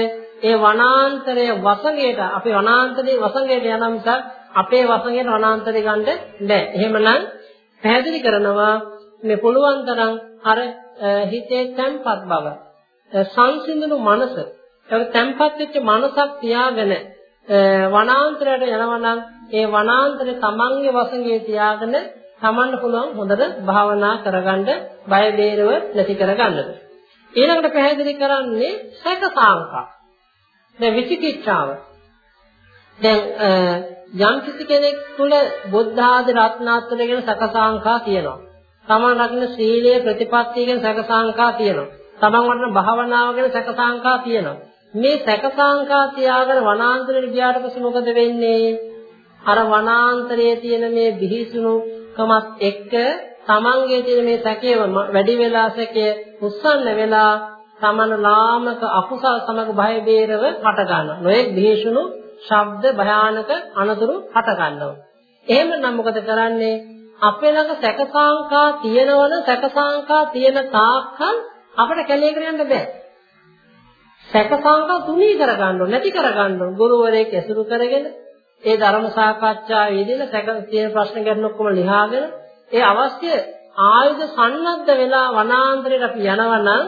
ඒ වනාන්තරය වසඟයට අපේ වනාන්තරයේ වසඟයට යන මිසක් අපේ වසඟයට වනාන්තරේ ගන්න බෑ. එහෙමනම් පැහැදිලි කරනවා මේ පුළුවන් තරම් අර හිතේ තැම්පත් බව සංසිඳුණු මනස ඒක තැම්පත් වෙච්ච මනසක් තියාගෙන වනාන්තරයට යනවා නම් ඒ වනාන්තරේ තමන්ගේ වසඟේ තියාගෙන තමන්ට පුළුවන් හොඳට භාවනා කරගන්න බය බේරව නැති කරගන්නට. ඊළඟට පැහැදිලි කරන්නේ සැකසාංකා. දැන් විචිකිච්ඡාව. දැන් යම් කිසි කෙනෙක් තුල බුද්ධ ආදී රත්නාත්‍රය ගැන සැකසාංකා තියෙනවා. තමන් රකින්න සීලය ප්‍රතිපත්තිය ගැන සැකසාංකා තියෙනවා. තමන් වඩන භාවනාව ගැන සැකසාංකා තියෙනවා. මේ සැකසාංකා තියාගෙන වනාන්තරයට ගියාට පස්සේ මොකද වෙන්නේ? අර වනාන්තරයේ තියෙන මේ බිහිසුණු කමත් එක්ක තමන්ගේ තියෙන මේ සැකේ වැඩි වෙලා සැකේ උස්සන්න වෙලා තමන ලාමක අකුසල සමග බය බේරව හට ගන්නවා. නොඑක් බිහිසුණු ශබ්ද භයානක අනතුරු හට ගන්නවා. එහෙමනම් මොකද කරන්නේ? අපේ ළඟ සැකසාංකා තියෙනවන සැකසාංකා තියෙන තාක්කල් අපිට කැලේකට යන්න බෑ. සැකසාංකා තුනී කරගන්න ඕන නැති කරගන්න ඕන ගුරුවරයෙක් ඇසුරු කරගෙන ඒ ධර්ම සාකච්ඡාවේ යෙදෙන සැක තියෙන ප්‍රශ්න ගැටළු ඔක්කොම ලියාගෙන ඒ අවශ්‍ය ආයුධ සන්නද්ධ වෙලා වනාන්තරයට අපි යනවා නම්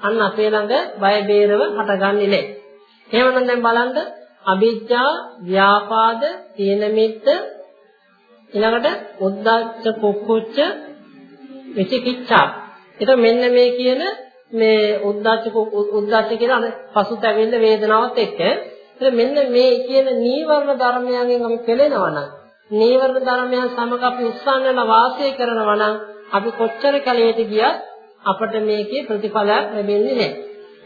අන්න අපේ ළඟ බය බේරව හටගන්නේ නැහැ. එහෙමනම් දැන් බලන්න අවිජ්ජා ව්‍යාපාද තීන මිත්ත ඊළඟට උද්දච්ච කුක්කුච්ච විචිකිච්ඡා. ඒක මෙන්න මේ කියන මේ උද්දච්ච උද්දච්ච කියන පසුතැවෙන්න වේදනාවත් එක්ක එතන මෙන්න මේ කියන නීවරණ ධර්මයන්ගෙන් අපි පෙළෙනවා නම් නීවරණ ධර්මයන් සමග අපි උස්සන්නලා වාසය කරනවා නම් අපි කොච්චර කලයට ගියත් අපිට මේකේ ප්‍රතිඵලයක් ලැබෙන්නේ නැහැ.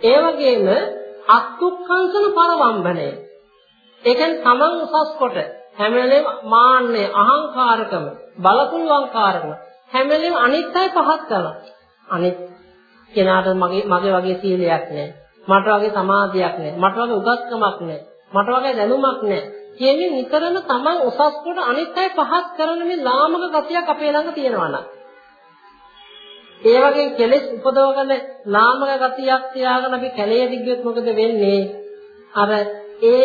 ඒ වගේම අත්ුක්ඛංසන පරවම්බණය. ඒ කියන්නේ තමන් උසස් කොට හැම වෙලේම මාන්නය, අහංකාරකම, බලපුල්වංකාරකම හැම වෙලේම අනිත් අය පහත් කරනවා. අනිත් කෙනාට මගේ මගේ වගේ සීලයක් නැහැ. මට වගේ සමාධියක් නැහැ. මට වගේ උගත්කමක් නැහැ. මට වගේ දැනුමක් නැහැ. කියන්නේ නිතරම තමන් උසස් කොට අනිත් අය පහත් කරන මේ ලාමක ගතියක් අපේ ළඟ තියෙනවා නම් ඒ වගේ කෙලෙස් උපදවගෙන ලාමක ගතියක් තියාගෙන අපි කැලේ දිග්ගියොත් මොකද වෙන්නේ? අර ඒ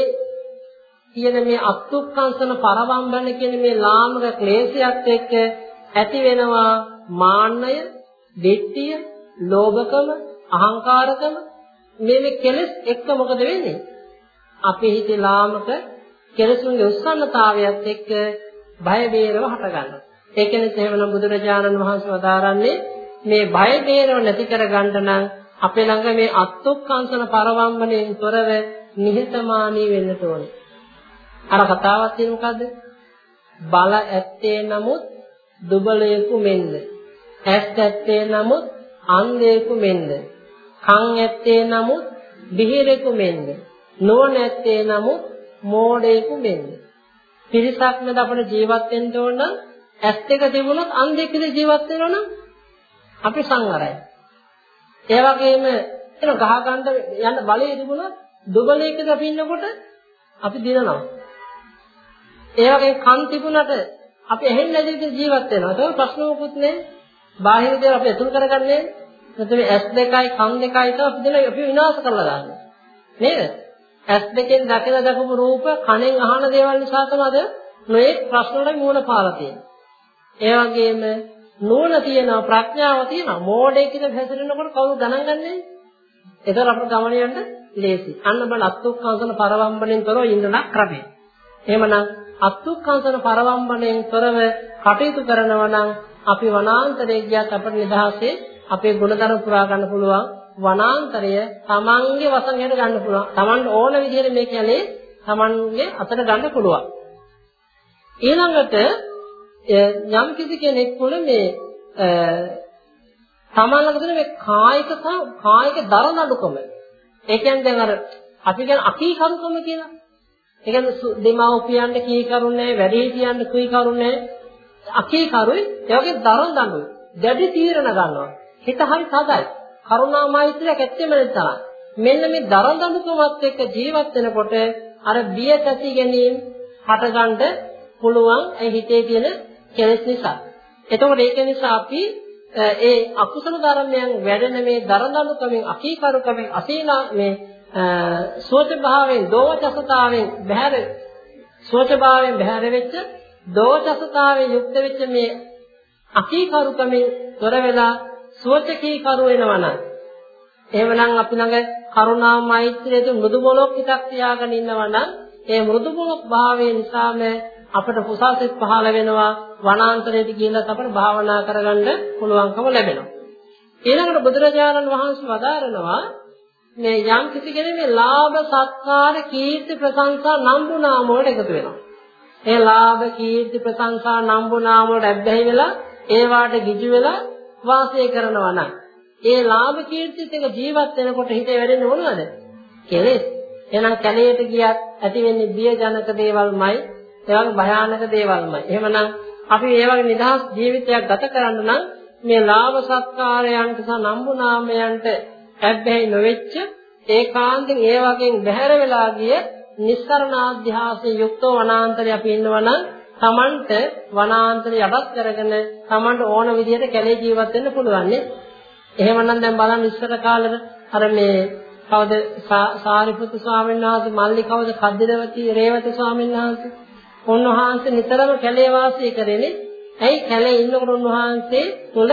කියන මේ අත්ුක්කංශන පරවම්බන කියන මේ ලාමක ක්ලේශයත් එක්ක ඇති වෙනවා මාන්නය, දෙට්ටිය, ලෝභකම, අහංකාරකම මේ මේ කෙලෙස් එක්ක මොකද වෙන්නේ? අපේ හිතේ ලාමක කෙලෙසුන්ගේ උස්සන්නතාවයත් එක්ක බය බේරව හට ගන්නවා. ඒ කියන්නේ එහෙමනම් බුදුරජාණන් වහන්සේ වදාරන්නේ මේ බය බේරව නැති කර ගන්න නම් අපේ ළඟ මේ අත්ොක්කංශන පරවම්බණයෙන් තොරව නිහතමානී වෙන්න ඕනේ. අර කතාවක් තියෙන මොකද්ද? බල ඇත්තේ නමුත් දුබලයෙකු මෙන්ද. ඇස් ඇත්තේ නමුත් අන්ධයෙකු මෙන්ද. කන් ඇත්තේ නමුත් බිහිරෙකු මෙන්ද. නුවණ ඇත්තේ නමුත් මෝඩයෙකු මෙන්ද. පිරිසක් මැද අපිට ජීවත් වෙන්න ඕන නම් ඇස් දෙක තිබුණොත් අන්ධෙක්ද ජීවත් වෙනවා නම් අපි සංවරයි. ඒ වගේම එන ගහ ගන්න යන බලය තිබුණොත් දුබලයකද අපි ඉන්නකොට අපි දිනනවා. ඒ වගේ කන් තිබුණට අපි ඇහෙන්නේ නැති විදිහට ජීවත් වෙනවා. ඒක ප්‍රශ්න මොකුත් නෑ. බාහිර දේවල් අපි අතුල් කරගන්නේ නැත්නම් මේ S දෙකයි කන් දෙකයි તો අපි දෙන අපි විනාශ කරලා දානවා. නේද? S දෙකෙන් දැකලා දැකපු රූප කනෙන් අහන දේවල් නිසා තමයි නොයෙක් ප්‍රශ්න වල මූල පාලා තියෙන්නේ. ඒ වගේම නුවණ තියෙනවා ප්‍රඥාව තියෙනවා මෝඩයෙක් විතර හැසිරෙනකොට කවුරු ගණන් ගන්නෑ. ඒතර අපේ ගමන යන්න ලේසි. අන්න බල අත්ුක්කංශන පරවම්බණයෙන් තොරව ඉන්න ක්‍රමය. එහෙමනම් අත්ුක්කංශන පරවම්බණයෙන් තොරව කටයුතු කරනවා නම් අපි වනාන්තරයේ ගියත් අපට නිදහසේ අපේ ගුණධර්ම පුරා ගන්න පුළුවන් වනාන්තරය තමන්ගේ වශයෙන් ගන්න පුළුවන්. තමන්ට ඕන විදිහට මේ කියන්නේ තමන්ගේ අතට ගන්න පුළුවන්. ඊළඟට යම් කිසි කෙනෙක් තුළ මේ තමන් ළඟ තියෙන මේ කායික කායික දරනඩුකම. ඒ කියන්නේ දැන් අර අපි කියන අකීකරුකම කියලා. ඒ කියන්නේ දෙමව්පියන්ට කී කරුන්නේ වැඩිහිටියන්ට කී කරුන්නේ අකීකරුයි ඒ වගේ දරන දඬුයි. දැඩි තීරණ ගන්නවා. හිත හරි තදයි. කරුණා මෛත්‍රියක් ඇත්තෙම නැතනම් මෙන්න මේ දරදඬුකමත් එක්ක ජීවත් වෙනකොට අර බිය ඇති ගැනීම හටගන්න පුළුවන් ඒ හිතේ තියෙන කෙලෙස් නිසා. එතකොට ඒක නිසා අපි ඒ අකුසල ධර්මයන් වැඩෙන මේ දරදඬුකමින් අකීකරුකමින් අසීනා මේ සෝච භාවයෙන් දෝචසතාවෙන් බහැර සෝච භාවයෙන් බහැර වෙච්ච දෝචසතාවෙන් යුක්ත වෙච්ච මේ අකීකරුකමින් තොර වෙලා සෝචකීකරු වෙනවනම් එහෙමනම් අපි ළඟ කරුණා මෛත්‍රියට මෘදු මොලොක් හිතක් තියාගෙන ඉන්නවනම් ඒ මෘදු මොලොක් භාවය නිසාම අපට කුසල්සිත පහළ වෙනවා වනාන්තරයට ගිහිල්ලා අපට භාවනා කරගන්න පුළුවන්කම ලැබෙනවා ඊළඟට බුදුරජාණන් වහන්සේ වදාරනවා මේ යම් කිසි කෙනෙක් මේ ලාභ සත්කාර කීර්ති ප්‍රශංසා නම්බු නාම වලට එකතු වෙනවා. ඒ ලාභ කීර්ති ප්‍රශංසා නම්බු නාම වලට ඇබ්බැහි වෙලා ඒවාට ගිජු වෙලා වාසය කරනවා නම් ඒ ලාභ කීර්තිත් එක ජීවත් වෙනකොට හිතේ වැඩෙන්නේ මොනවද? කෙලෙස්. එහෙනම් කැලේට ගියත් ඇති වෙන්නේ බියජනක දේවල්මයි, ඒ වගේ භයානක දේවල්මයි. එහෙමනම් අපි මේ වගේ නිදහස් ජීවිතයක් ගත කරන්න නම් මේ ලාභ සත්කාරයන්ට සහ නම්බු නාමයන්ට ඇබ්බැහි නොවෙච්ච ඒකාන්තයෙන් ඒ වගේ බැහැර වෙලා ගිය නිස්සරණාධ්‍යාසයෙන් යුක්තව වනාන්තරය අපි ඉන්නවනම් Tamanට වනාන්තරය යටත් කරගෙන Tamanට ඕන විදිහට කැලේ ජීවත් වෙන්න පුළුවන් නේ. එහෙමනම් දැන් බලන්න ඉස්සර කාලේ අර මේ කවද සාරිපුත්තු ස්වාමීන් වහන්සේ මල්ලි කවද කද්දිරවති රේවති ස්වාමීන් වහන්සේ උන්වහන්සේ නිතරම කැලේ වාසය කරේනේ. ඇයි කැලේ ඉන්නකොට උන්වහන්සේ තුල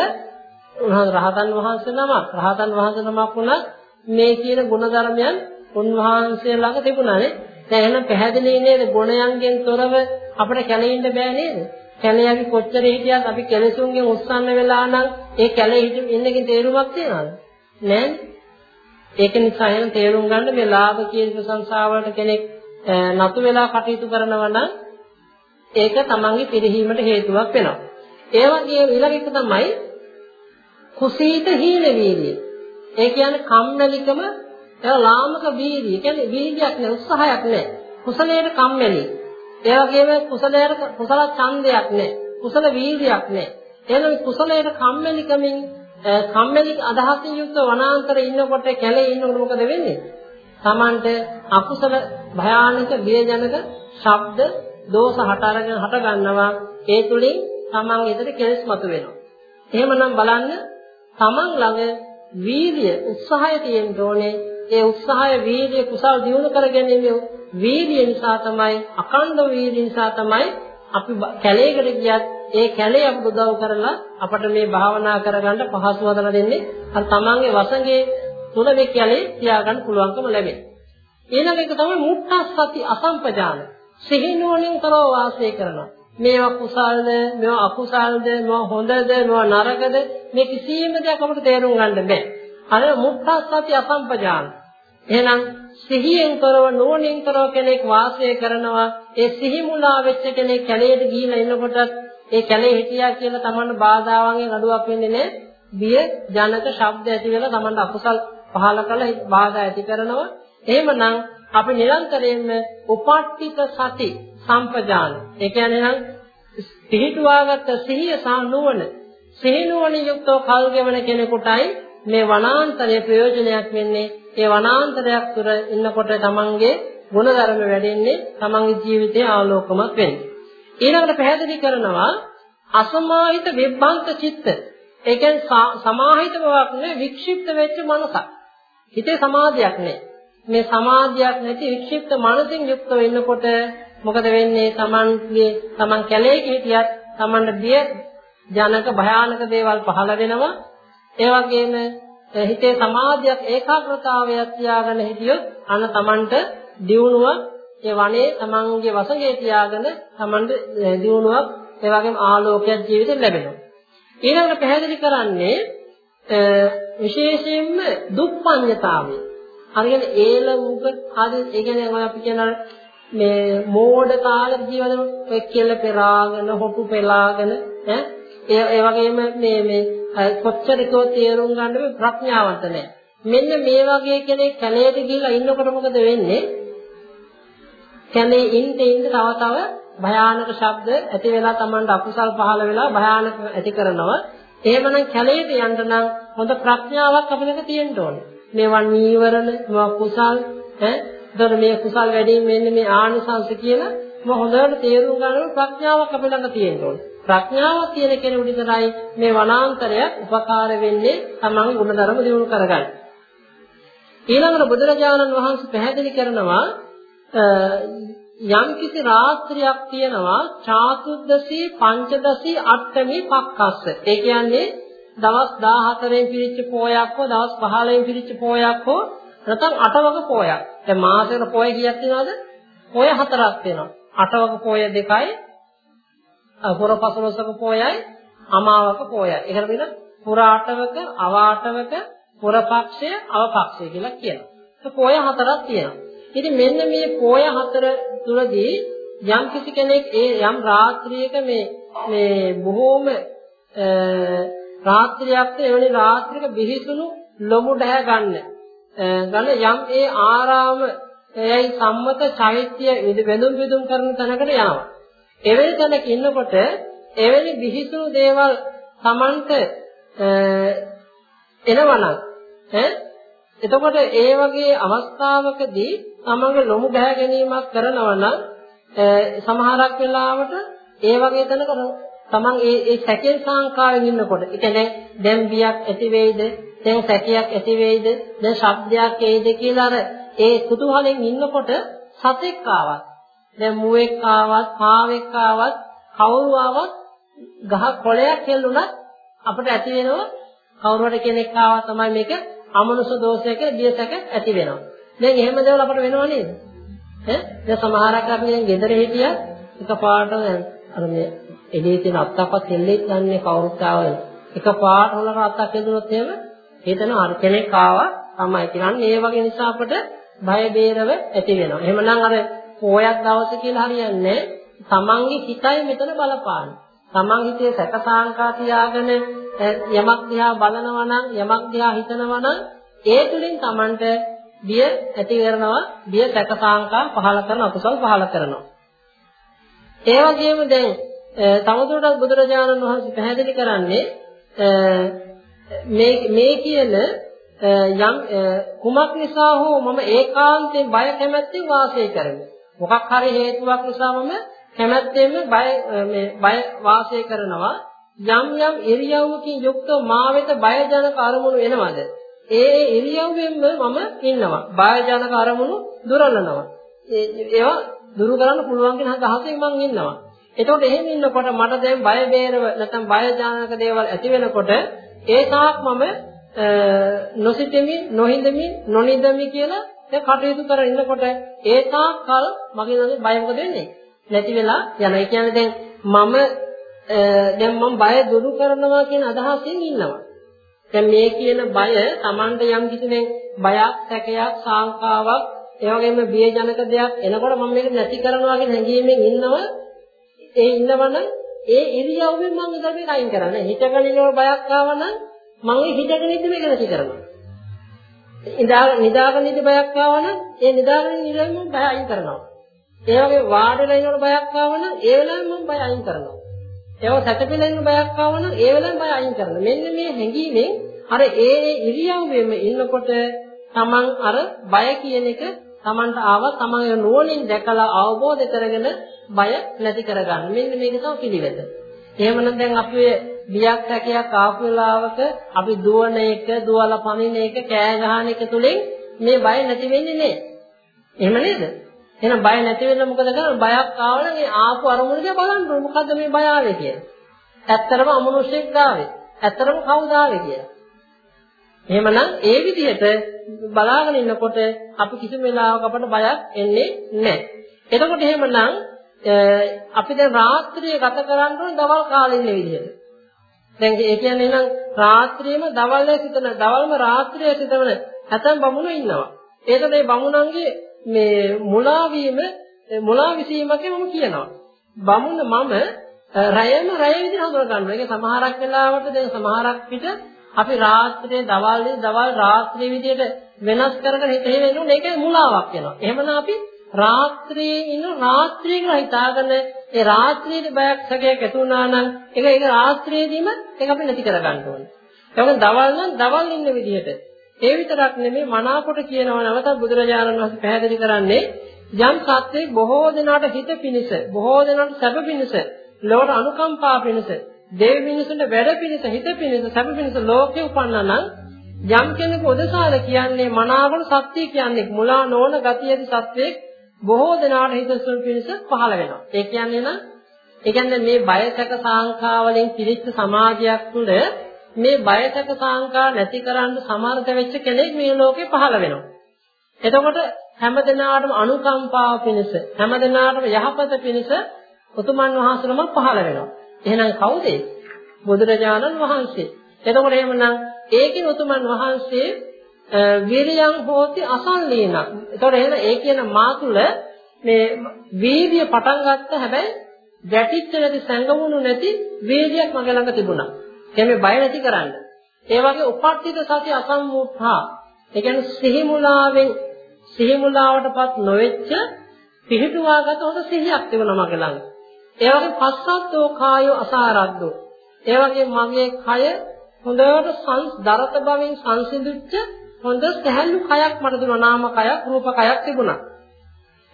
උන්වහන්සේ රහතන් වහන්සේ නමක් රහතන් වහන්සේ නමක් වුණත් මේ කියන ගුණධර්මයන් උන්වහන්සේ ළඟ තිබුණානේ දැන් එහෙනම් පැහැදිලි නේද? ගුණයන්ගෙන් තොරව අපිට කැලේ ඉන්න බෑ නේද? කැලේ අපි කොච්චර හිටියත් අපි කෙලෙසුන්ගෙන් උස්සන්න වෙලා නම් ඒ කැලේ හිටින් ඉන්නකින් තේරුමක් තියනවද? නෑ. ඒක නිසා එහෙනම් තේරුම් ගන්න මේ ලාභ කියන ප්‍රශංසාවලට කෙනෙක් නතු වෙලා කටයුතු කරනවා නම් ඒක තමන්ගේ පිරිහීමට හේතුවක් වෙනවා. ඒ වගේම ඊළඟ එක තමයි කුසීත හීන වීර්යය. ඒ කියන්නේ කම්මැලිකම ඒ ලාමක වීර්යය. කියන්නේ වීර්යයක් නෑ උත්සාහයක් නෑ. කුසලයට කම්මැලි. ඒ වගේම කුසලයට කුසල ඡන්දයක් නෑ. කුසල වීර්යයක් නෑ. එහෙනම් කුසලයට කම්මැලිකමින් කම්මැලි අදහසින් යුක්ත වනාන්තරේ ඉන්නකොට කැලේ ඉන්නකොට මොකද වෙන්නේ? Tamanට අකුසල භයානක බියජනක ශබ්ද දෝෂ හට අරගෙන හට ගන්නවා ඒ තුලින් Taman එතන කෙලස් මතුවෙනවා. එහෙමනම් බලන්න තමන් ළඟ වීර්ය උත්සාහය තියෙන්න ඕනේ. ඒ උත්සාහය වීර්ය කුසල් දියුණු කර ගැනීම වීර්ය නිසා තමයි අකණ්ඩ වීර්ය නිසා තමයි අපි කැලේකට ගියත් ඒ කැලේ අපට උදව් කරලා අපට මේ භාවනා කරගන්න පහසු හදලා දෙන්නේ අර තමන්ගේ වසඟේ තුල මේ කැලේ තියාගන්න පුළුවන්කම ලැබෙන. ඊළඟ එක තමයි මුට්ටස්සති අසම්පජාන. සිහිනුවණින් කරව වාසය කරනවා. මේවා කුසල්ද මේවා අකුසල්ද මේවා හොඳද මේවා නරකද මේ කිසිම දෙයක් අපිට තේරුම් ගන්න බෑ අර මුක්ඛස්සති අසම්පජාන එහෙනම් සිහියෙන් කරව නුවණින් කරව කෙනෙක් වාසය කරනවා ඒ සිහි මුලා වෙච්ච කෙනෙක් කැලේට ගිහිලා ඉන්නකොටත් ඒ කැලේ හිටියා කියලා තමන්න බාධාවන්ගෙන් අඩුවක් වෙන්නේ නැහැ බිය ජනක ශබ්ද ඇති වෙලා තමන්ට අකුසල් පහල කළ බාධා ඇති කරනවා එහෙමනම් අපි නිරන්තරයෙන්ම උපට්ඨිත සති සම්පජාන. ඒ කියන්නේ නම් පිහිටුවාගත්ත සිහිය සහ නුවණ. සිහි නුවණ යුක්තව කල් ගෙවන කෙනෙකුටයි මේ වනාන්තරයේ ප්‍රයෝජනයක් වෙන්නේ. ඒ වනාන්තරයක් තුර ඉන්නකොට තමන්ගේ ගුණධර්ම වැඩෙන්නේ තමන්ගේ ජීවිතයේ ආලෝකමත් වෙන්නේ. ඊළඟට පැහැදිලි කරනවා අසමාහිත විභ්‍රාන්ත චිත්ත. ඒ කියන්නේ සමාහිත බවක් නෙවෙයි වික්ෂිප්ත වෙච්ච මනසක්. හිතේ සමාධියක් නැහැ. මේ සමාධියක් නැති වික්ෂිප්ත මනසින් යුක්ත වෙන්නකොට මොකද වෙන්නේ Tamanගේ Taman කැලේ හිටියත් Tamanට බිය ජනක භයානක දේවල් පහළ වෙනවා ඒ වගේම හිතේ සමාධියක් ඒකාග්‍රතාවයක් තියාගෙන හිටියොත් අන්න Tamanට දියුණුව ඒ වනේ Tamanගේ වසඟේ තියාගෙන Tamanට දියුණුවක් ඒ වගේම ආලෝකයක් ජීවිතේ ලැබෙනවා. ඊළඟට පැහැදිලි කරන්නේ විශේෂයෙන්ම දුක්පඤ්ඤතාවය හරියට ඒල මුග හරි ඒ කියන්නේ ඔය අපි කියන මේ මෝඩ කාල ජීවන ඔය කෙල පෙරාගෙන හොටු පෙලාගෙන ඈ ඒ ඒ වගේම මේ මේ කොච්චරකෝ තේරුම් ගන්න මේ ප්‍රඥාවන්ත නැහැ. මෙන්න මේ වගේ කෙනෙක් කැලේට ගිහිල්ලා ඉන්නකොට මොකද වෙන්නේ? කැලේ ඉන්න ඉන්න තව තව භයානක ශබ්ද ඇති වෙලා Tamanට අකුසල් පහළ වෙලා භයානක ඇති කරනවා. එහෙමනම් කැලේට යන්න නම් හොඳ ප්‍රඥාවක් අපිට තියෙන්න ඕනේ. මේවා නීවරණ, මේවා කුසල්, ඈ එතකොට මේ කුසල් වැඩිම වෙන්නේ මේ ආනිසංස කියලා මම හොඳට තේරුම් ගන්න ප්‍රඥාවක් අපේ ළඟ තියෙන්න ඕනේ. ප්‍රඥාවක් තියෙන කෙනෙකුට විතරයි මේ වනාන්තරය උපකාර වෙන්නේ තමන්ගේ ගුණධර්ම දියුණු කරගන්න. ඊළඟට බුදුරජාණන් වහන්සේ පැහැදිලි කරනවා යම් කිසි රාත්‍රියක් තියෙනවා චාතුද්දසී පංචදසී අට්ඨමී පක්කස්ස. ඒ කියන්නේ දවස් 14න් පිරිච්ච පෝයක් හෝ දවස් 15න් පිරිච්ච පෝයක් හෝ නැත්නම් අටවක පෝයක්. දැන් මාසෙකට පෝය කීයක් තියෙනවද? පෝය හතරක් තියෙනවා. අටවක පෝය දෙකයි පුර පසළොස්වක පෝයයි අමාවක පෝයයි. ඒකට කියන පුරාටවක, අවාටවක, පුරපක්ෂය, අවපක්ෂය කියලා කියනවා. ඒ පෝය හතරක් තියෙනවා. ඉතින් මෙන්න මේ පෝය හතර තුලදී යම් කිසි කෙනෙක් ඒ යම් රාත්‍රියක මේ මේ බොහෝම රාත්‍රියක් එවැනි රාත්‍රියක බිහිසුණු ලොමු ඩහැ ගන්න. ගන්න යම් ඒ ආරාම එයයි සම්මත චෛත්‍ය වෙදුම් වෙදුම් කරන තැනකට යනවා. එවැනි තැනක ඉන්නකොට එවැනි බිහිසුණු දේවල් Tamanට එනවනම් ඈ? එතකොට ඒ වගේ අවස්ථාවකදී තමන්ගේ ලොමු බහැ ගැනීමක් කරනවා නම් සමහරක් වෙලාවට ඒ වගේ තැනක තමන් ඒ ඒ සැකෙන් සංකාවෙන් ඉන්නකොට ඒ කියන්නේ දැන් බියක් ඇති වෙයිද? දැන් සැකයක් ඇති වෙයිද? දැන් ශබ්දයක් එයිද? කියලා අර ඒ කුතුහලෙන් ඉන්නකොට සතෙක් ආවත් දැන් මුවෙක් ආවත් පාවෙක් ආවත් කවුරු ආවත් ගහ කොළයක් හෙල්ලුණත් අපිට ඇති වෙනවා කවුරු හරි කෙනෙක් ආවා තමයි මේක අමනුෂ දෝෂය කියලා බියසක ඇති වෙනවා. දැන් එහෙම දේවල් අපිට වෙනව නේද? ඈ දැන් සමහරක් අපි දැන් ගෙදර හිටියා එකපාරට අර මේ එළියේ තියෙන අත්තක්වත් දෙල්ලෙත් ගන්න කවුරුත් ආවද? එකපාරට හොලක අත්තක් හදුනොත් එහෙම හිතනවා අර කෙනෙක් ආවා තමයි කියන්නේ. ඒ වගේ නිසා අපිට බය බේරව ඇති වෙනවා. එහෙමනම් අර පෝයක් දවස කියලා හරියන්නේ තමන්ගේ හිතයි මෙතන බලපාන්නේ. තමන් හිතේ සැක සාංකා තියාගෙන යමක් දිහා බලනවා නම් යමක් දිහා හිතනවා නම් ඒ තුලින් තමන්ට බිය ඇති කරනවා බිය සැක සාංකා පහල කරන අකුසල් පහල කරනවා. ඒ වගේම දැන් තවදුරටත් බුදුරජාණන් වහන්සේ පැහැදිලි කරන්නේ මේ මේ කියන යම් කුමක් නිසා හෝ මම ඒකාන්තයෙන් බය කැමැත්තෙන් වාසය කරමි. මොකක් හරි හේතුවක් නිසා මම කැමැත්තෙන්ම බය මේ බය වාසය කරනවා. යම් යම් ඉරියව්වකින් යුක්තව මා වෙත බයජනක අරමුණු එනවද? ඒ ඒ ඉරියව්වෙන්ම මම ඉන්නවා. බයජනක අරමුණු දුරලනවා. ඒවා දුරු කරන්න පුළුවන් කියන අදහසෙන් මම ඉන්නවා. එතකොට එහෙම ඉන්නකොට මට දැන් බය බේරව නැත්නම් බයජනක දේවල් ඇති වෙනකොට ඒ තාක් මම නොසිතෙමි, නොහිඳමි, නොනිදමි කියලා දැන් කටයුතු කරගෙන ඉන්නකොට ඒ තාක් කල් මගේ බය මොකද වෙන්නේ? නැති වෙලා යනවා. ඒ කියන්නේ දැන් මම දැන් මම බය දුරු කරනවා කියන අදහසෙන් ඉන්නවා. දැන් මේ කියන බය Tamante යම් කිසි දැන් බයක්, සැකයක්, සාංකාවක්, ඒ වගේම බියජනක දෙයක් එනකොට මම මේක නැති කරනවා කියන හැඟීමෙන් ඉන්නවා. ඒ ඉන්නවනම් ඒ ඉරියව්වෙන් මම ඉතින් මේක අයින් කරන්නේ. හිතගෙන ඉන්නකොට බයක් ආවනම් මම ඒ හිතගෙන ඉඳ මේක නැති කරනවා. ඉඳා නිදාගෙන ඉඳ බයක් ආවනම් ඒ නිදාගෙන ඉඳන් මම බය අයින් කරනවා. ඒ වගේ වාඩිලා ඉන්නකොට බයක් ආවනම් ඒ වෙලාවෙම මම බය අයින් කරනවා. ඒව සැතපෙලා ඉන්න බයක් ආවනම් ඒ වෙලාවෙම බය අයින් කරනවා. මෙන්න මේ හැඟීමෙන් අර ඒ ඒ ඉරියව්වෙම ඉන්නකොට Taman අර බය කියන එක Tamanට ආව Taman නුවණින් දැකලා අවබෝධ කරගෙන බය නැති කරගන්න. මෙන්න මේක තමයි පිළිවෙත. එහෙමනම් දැන් අපි බියක් හැකියක් ආපු වෙලාවක අපි දුවන එක, දුවලා පනින එක, කෑ ගහන එක තුලින් මේ බය නැති වෙන්නේ නෑ. එහෙම නේද? එහෙනම් බය නැති වෙන්න මොකද කරන්නේ? බයක් ආවනම් ඒ ආපු අරමුණ දිහා බලන්න ඕනේ. මොකද්ද මේ බය ආවේ කියලා. ඇත්තරම අමනුෂ්‍යෙක් ගාවේ. ඇත්තරම කවුද ආවේ කියලා. එහෙමනම් ඒ විදිහට බලාගෙන ඉන්නකොට අපි කිසිම වෙලාවක අපට බයක් එන්නේ නැහැ. එතකොට එහෙමනම් අපි දැන් රාත්‍රියේ ගත කරන්න ඕනේ දවල් කාලේ ඉන්න විදිහට. දැන් ඒ කියන්නේ නම් රාත්‍රියේම දවල්ේ සිටන දවල්ම රාත්‍රියේ සිටන හැතැම් බමුණු ඉන්නවා. ඒකට මේ බමුණන්ගේ මේ මුලා වීම මුලා විසීමකේ මම කියනවා. බමුණ මම රයම රය විදිහට හඳුනා ගන්නවා. ඒක සමහරක් වෙලාවට දැන් සමහරක් පිට අපි රාත්‍රියේ දවල්ේ දවල් රාත්‍රියේ විදිහට වෙනස් කරගෙන හිත හේවෙන්නේ ඒක මුලාවක් වෙනවා. එහෙමනම් අපි රාත්‍රියේ ඉන්න රාත්‍රිය කියලා හිතාගෙන ඒ රාත්‍රියේදී බයක් සැකයක් ඇති වුණා නම් ඒක ඒක රාත්‍රියේදීම ඒක අපි නැති කරගන්න ඕනේ. ඒක දවල් නම් දවල් ඉන්න විදිහට. ඒ විතරක් නෙමෙයි මනාකොට කියනවා නැවතත් බුදුරජාණන් වහන්සේ පැහැදිලි කරන්නේ යම් සත්‍යයක් බොහෝ දෙනාට හිත පිනිස, බොහෝ දෙනාට සැප පිනිස, ලෝකට අනුකම්පා පිනිස, දෙවි මිනිසුන්ට වැඩ පිනිස, හිත පිනිස, සැප පිනිස ලෝකේ උපන්නා නම් යම් කෙනෙකු උදසාර කියන්නේ මනාකොට සත්‍ය කියන්නේ මුලා නොවන ගතියදී සත්‍යයක් බොහෝ දෙනාට හිතසුන් පිණිස පහළ වෙනවා. ඒ කියන්නේ නම් ඒ කියන්නේ මේ බයසක සංඛා වලින් පිළිච්ච සමාජයක් තුළ මේ බයසක සංඛා නැති කරන්න සමර්ථ වෙච්ච කෙනෙක් මේ ලෝකේ පහළ වෙනවා. එතකොට හැම දිනාටම අනුකම්පාව පිණිස හැම දිනාටම යහපත පිණිස උතුමන් වහන්සේලම පහළ වෙනවා. එහෙනම් කවුද? බුදුරජාණන් වහන්සේ. එතකොට එහෙමනම් ඒකින උතුමන් වහන්සේ විරියං හෝති අසල්ලීන. ඒතකොට එහෙනම් ඒ කියන මා තුල මේ වීර්ය පටන් ගත්ත හැබැයි ගැටිච්ච නැති සංගමුණු නැති වීර්යයක් මගේ ළඟ තිබුණා. ඒ මේ බය නැති කරන්න. ඒ වගේ උපට්ඨිත සති අසම්මුඛා. ඒ කියන්නේ සිහිමුලාවෙන් සිහිමුලාවටපත් නොවෙච්ච පිහිටුවාගත හොඳ සිහියක් තිබුණා මගේ ළඟ. ඒ වගේ පස්සද්දෝ කායෝ අසාරද්දෝ. ඒ වගේ මගේ කය හොඳට සංස් දරත බවින් සංසිඳුච්ච හොඳ සැහැල්ලු කයක් මට දුන්නා නාම කයක් රූප කයක් තිබුණා.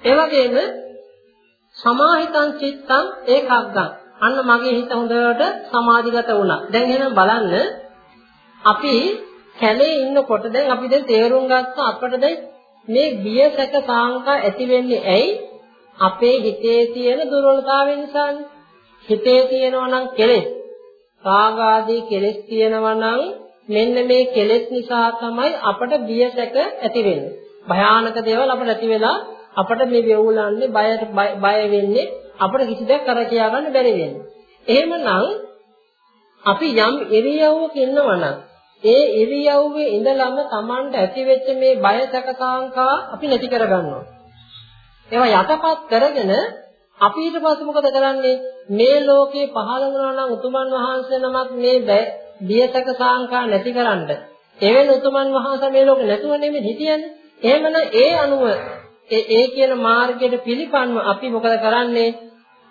ඒ වගේම සමාහිතං චිත්තං ඒකග්ගං. අන්න මගේ හිත හොඳට සමාධිගත වුණා. දැන් එහෙනම් බලන්න අපි කැලේ ඉන්නකොට දැන් අපි දැන් තේරුම් ගත්ත අපිට දැන් මේ බිය සැක සාංකා ඇති වෙන්නේ ඇයි? අපේ හිතේ තියෙන දුර්වලතාවය නිසානේ. හිතේ තියෙනවා නම් කෙලෙස්. රාග ආදී කෙලෙස් තියෙනවා නම් මෙන්න මේ කෙලෙස් නිසා තමයි අපට බිය සැක ඇති වෙන්නේ. භයානක දේවල් අපට ඇති වෙලා අපට මේ වෙවුලන්නේ බයට බය වෙන්නේ අපට කිසි දෙයක් කර කියා ගන්න බැරි වෙන්නේ. එහෙමනම් අපි යම් ඉරියව්වක ඉන්නවනම් ඒ ඉරියව්වේ ඉඳලම Tamanට ඇති වෙච්ච මේ බය සැක සංකා අපි නැති කර ගන්නවා. ඒවා යටපත් කරගෙන අපි ඊට පස්සේ මොකද කරන්නේ? මේ ලෝකේ පහළ වුණා නම් උතුමන් වහන්සේ නමක් මේ බියතක සාංකා නැතිකරන්න එවෙන උතුමන් වහන්සේ මේ ලෝකේ නැතුව නෙමෙයි හිටියන්නේ. එහෙමනම් ඒ අනුව ඒ ඒ කියන මාර්ගයට පිළිපන්ව අපි මොකද කරන්නේ?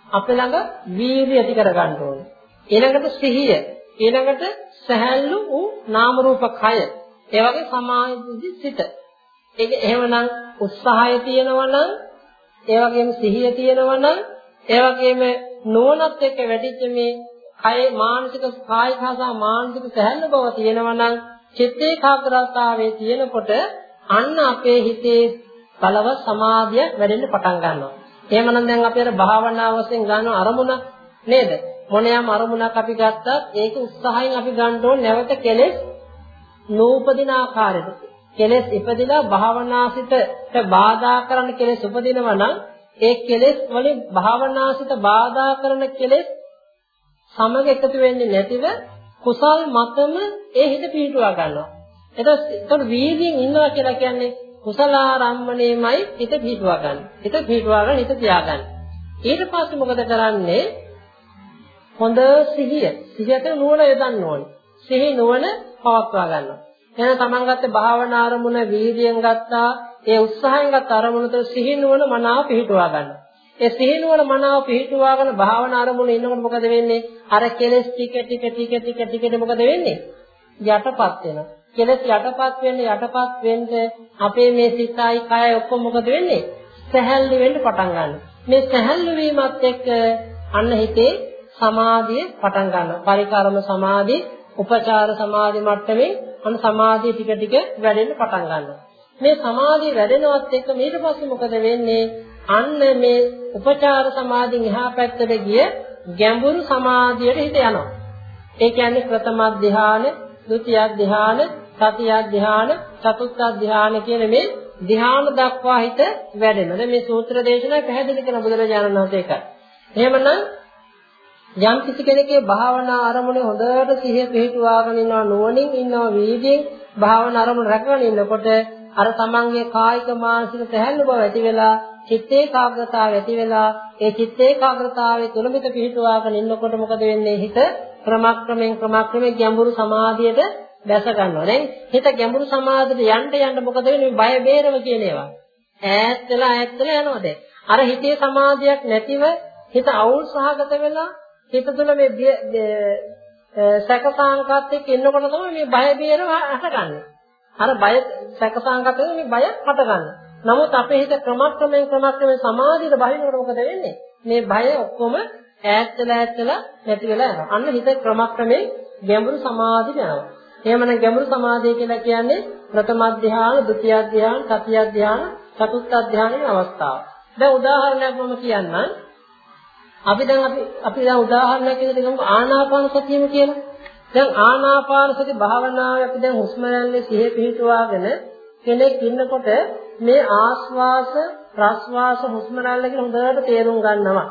අපේ ළඟ වීර්ය ඇති කරගන්න ඕනේ. ඊළඟට සිහිය, ඊළඟට සහැල්ලු වූ නාම රූප කය. ඒ වගේ සමාධි සිත. ඒක එහෙමනම් උත්සාහය තියෙනවා නම් ඒ වගේම සිහිය තියෙනවා නම් ඒ වගේම නුවණත් එක්ක වැඩිච්ච මේ කයේ මානසික කායික හා මානසික සැහැල්ලු බව තියෙනවා නම් චිත්ත ඒකාග්‍රතාවයේ තියෙනකොට අන්න අපේ හිතේ බලව සමාධිය වැඩෙන්න පටන් ගන්නවා. එහෙමනම් දැන් අපි අර භාවනා වශයෙන් ගන්න අරමුණ නේද? මොනියම් අරමුණක් අපි ගත්තත් ඒක උත්සාහයෙන් අපි ගන්න ඕනේ නැවත කෙලෙස් නූපදින ආකාරයට. කෙලෙස් ඉපදිලා භාවනාසිතට බාධා කරන කෙලෙස් උපදිනවා නම් ඒ කෙලෙස් වලින් භාවනාසිත බාධා කරන කෙලෙස් සමග එකතු වෙන්නේ නැතිව කුසල් මතම ඒ හිත පිහිටුවා ගන්නවා. එතකොට වීර්යයෙන් ඉන්නවා කියලා කියන්නේ කුසලාරම්මණයමයි හිත පිහිටුවා ගන්න. හිත පිහිටුවාගෙන හිත තියාගන්න. ඊට පස්සේ මොකද කරන්නේ? හොඳ සිහිය. සිහියට නුවණ යොදන්න ඕනේ. සිහි නුවණ පවත්වා ගන්නවා. එහෙනම් තමන් ගත්ත භාවනා අරමුණ වීර්යයෙන් ගත්තා, ඒ උත්සාහයෙන් ගත්ත අරමුණ තුළ සිහි නුවණ මනාව පිහිටුවා ගන්නවා. ඒ සිහිනුවන මනාව පිහිටුවාගෙන භාවනා අරමුණේ ඉන්නකොට මොකද වෙන්නේ? අර කෙලස් ටික ටික ටික ටික ටික මොකද වෙන්නේ? යටපත් වෙනවා. කෙලස් යටපත් වෙන්නේ යටපත් වෙන්න අපේ මේ සිතයි කයයි ඔක්කොම මොකද වෙන්නේ? සැහැල්ලු වෙන්න පටන් ගන්නවා. මේ සැහැල්ලු වීමත් එක්ක අන්න හිතේ සමාධිය පටන් ගන්නවා. පරිකාරම සමාධි, උපචාර සමාධි මට්ටමේ අන්න සමාධිය ටික ටික වැඩෙන්න පටන් ගන්නවා. මේ සමාධිය වැඩෙනවත් එක්ක ඊට පස්සේ මොකද වෙන්නේ? අන්න මේ උපචාර සමාධියෙන් එහා පැත්තට ගිය ගැඹුරු සමාධියට හිත යනවා. ඒ කියන්නේ ප්‍රථම ධ්‍යාන, ဒုတိ ය ධ්‍යාන, තතිය ධ්‍යාන, චතුර්ථ ධ්‍යාන කියන මේ ධ්‍යාන දක්වා හිත වැඩෙනවා. දැන් මේ සූත්‍ර දේශනාව පැහැදිලි කරන බුදුරජාණන් වහන්සේ එකයි. එහෙමනම් යම් කිසි කෙනෙක්ගේ භාවනා අරමුණේ හොඳට සිහිය පිහිටුවාගෙන ඉන්නවා නුවණින් ඉන්නවා වීදියෙන් භාවනා අරමුණ රැකගෙන ඉන්නකොට අර තමන්ගේ කායික මානසික සැහැල්ලු බව ඇති වෙලා චිත්ත ඒකාග්‍රතාවය ඇති වෙලා ඒ චිත්ත ඒකාග්‍රතාවයේ තුලමිත පිහිටුවාගෙන ඉන්නකොට මොකද වෙන්නේ හිත ක්‍රමක්‍රමයෙන් ක්‍රමක්‍රමයෙන් ගැඹුරු සමාධියට දැස ගන්නවා. දැන් හිත ගැඹුරු සමාධියට යන්න යන්න මොකද වෙන්නේ? බය බේරව කියන ඒවා. ඈත් වෙලා ඈත් වෙලා යනවා දැන්. අර හිතේ සමාධියක් නැතිව හිත අවුල් සහගත වෙලා හිත තුළ මේ සැකසාංකත් එක්ක ඉන්නකොට තමයි මේ බය බේර හටගන්නේ. අර බය සැකසාංකත් මේ බය හටගන්නේ. නමුත් අපේ හිත ක්‍රමක්‍රමයෙන් ක්‍රමක්‍රමයෙන් සමාධියට බහිනකොට මොකද වෙන්නේ? මේ බය ඔක්කොම ඈත් වෙලා ඈත් වෙලා නැති වෙලා යනවා. අන්න හිත ක්‍රමක්‍රමයෙන් ගැඹුරු සමාධියට යනවා. එහෙමනම් ගැඹුරු සමාධිය කියලා කියන්නේ ප්‍රථම ධ්‍යාන, ဒုတိ ය ධ්‍යාන, තතිය ධ්‍යාන, චතුර්ථ ධ්‍යානයේ අවස්ථාව. දැන් උදාහරණයක් මම කියන්නම්. අපි දැන් අපි අපි දැන් උදාහරණයක් විදිහට ගමු ආනාපාන සතියම කියලා. දැන් ආනාපාන සති භාවනාවේ අපි දැන් හුස්ම රැල්ලේ සිහිය පිහිටුවාගෙන කෙනෙක් ඉන්නකොට මේ ආස්වාස ප්‍රස්වාස හුස්ම රැල්ල කියලා හොඳට තේරුම් ගන්නවා.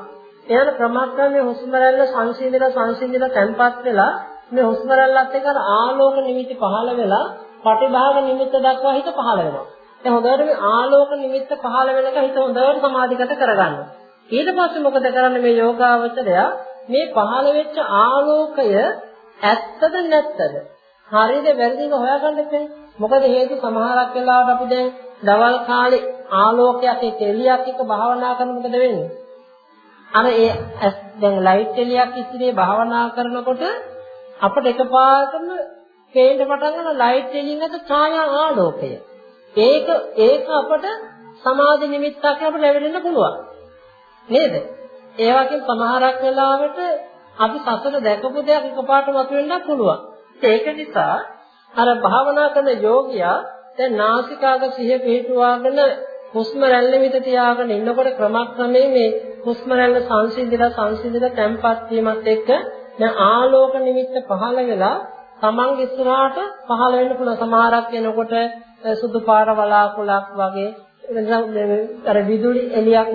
එයාට ක්‍රමක්‍රමයෙන් හුස්ම රැල්ල සංසිඳිලා සංසිඳිලා තැම්පත් වෙලා මේ හුස්ම රැල්ලත් එක්ක ආලෝක නිමිති පහළ වෙලා පටිභාග නිමිත්ත දක්වා හිත පහළ වෙනවා. දැන් හොඳට මේ ආලෝක නිමිත්ත පහළ වෙනක හිත හොඳට සමාධිගත කරගන්නවා. ඊට පස්සේ මොකද කරන්නේ මේ යෝගාවචරය මේ පහළ වෙච්ච ආලෝකය ඇත්තද නැත්තද? හරිද වැරදිද හොයාගන්න එපේ. මොකද හේතු සමහරක් වෙලාවට අපි දැන් දවල් කාලේ ආලෝකයක් ඒ තෙලියක් එක්ක භාවනා කරන මොකද වෙන්නේ? අර ඒ දැන් ලයිට් එළියක් ඉස්සේ භාවනා කරනකොට අපිට එකපාරටම පේන්න පටන් ගන්න ලයිට් එළියෙන් ඇත ඡායා ආලෝකය. ඒක ඒක අපට සමාධි නිමිත්තක් අපිට ලැබෙන්න පුළුවන්. නේද? ඒ වගේම සමහරක් වෙලාවට අපි සසර දැකපු දෙයක් එකපාරට මතුවෙන්නත් පුළුවන්. ඒක නිසා අර භාවනා කරන යෝගියා දැන් නාසිකාග සිහිය පිහිටුවාගෙන හුස්ම රැල්ල විත තියාගෙන ඉන්නකොට ක්‍රමක්‍රමයෙන් මේ හුස්ම රැල්ල සංසිඳිලා සංසිඳිලා තැම්පත් වීමත් එක්ක දැන් ආලෝක නිමිත්ත පහළ වෙලා තමන් ඉස්සරහට පහළ වෙන්න පුළුවන් සමහරක් වෙනකොට සුදු පාට වලාකුළක් වගේ අර විදුලි එළියක්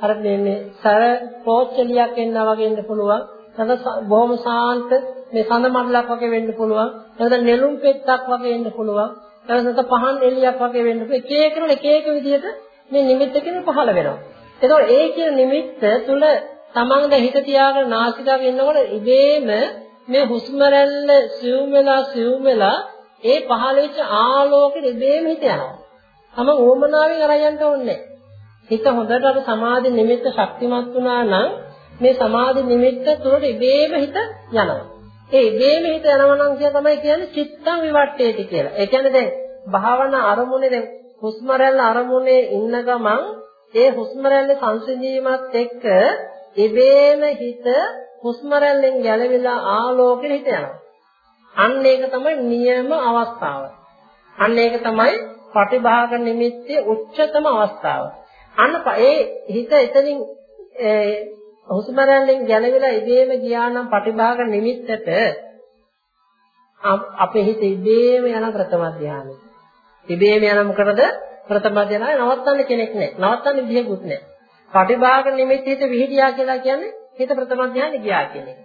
අර මේ මේ සර ටෝච් එළියක් එන්නා වගේ ඉන්න පුළුවන්. නැත්නම් බොහොම සාන්ත මේ සඳ මණ්ඩලක් වගේ වෙන්න පුළුවන්. නැත්නම් නෙළුම් පෙත්තක් වගේ ඉන්න පුළුවන්. නැත්නම් පහන් එළියක් වගේ වෙන්න පුළුවන්. එක එක එක එක විදිහට මේ නිමිත්ත කියන පහළ වෙනවා. එතකොට ඒ කියන නිමිත්ත තුල තමන් දැන් හිත තියාගෙන නාසිකාව ඉන්නකොට ඉබේම මේ හුස්ම රැල්ල සිවුම් වෙලා සිවුම් වෙලා ඒ පහළ වෙච්ච ආලෝකෙ ඉබේම හිත යනවා. තම ඕමනාවෙන් අරන් යන්න ඕනේ හිත හොඳට අර සමාධි නිමිත්ත ශක්තිමත් වුණා නම් මේ සමාධි නිමිත්ත තුළට ඉබේම හිත යනවා. ඒ ඉබේම හිත යනවා නම් කිය තමයි කියන්නේ චිත්තං විවට්ඨේති කියලා. ඒ කියන්නේ දැන් භාවනා අරමුණේ දැන් හුස්ම රැල්ල අරමුණේ ඉන්න ගමන් ඒ හුස්ම රැල්ල සංසිඳීමත් එක්ක ඉබේම හිත හුස්ම රැල්ලෙන් ගැලවිලා ආලෝකෙට හිත යනවා. අන්න ඒක තමයි නියම අවස්ථාව. අන්න ඒක තමයි පටිභාග නිමිත්තේ උච්චතම අවස්ථාව. අන්න ඒ හිත එතනින් හුස්ම රැල්ලෙන් ගැලවිලා ඉබේම ගියා නම් පටිභාග නිමිත්තට අපේ හිත ඉබේම යන ප්‍රථම ධානය. ඉබේම යන මොකටද? ප්‍රථම ධානය නවත්තන්න කෙනෙක් නැහැ. නවත්තන්න විදිහකුත් නැහැ. පටිභාග නිමිති හිත විහිදියා කියලා කියන්නේ හිත ප්‍රථම ධානය ගියා කියන එක.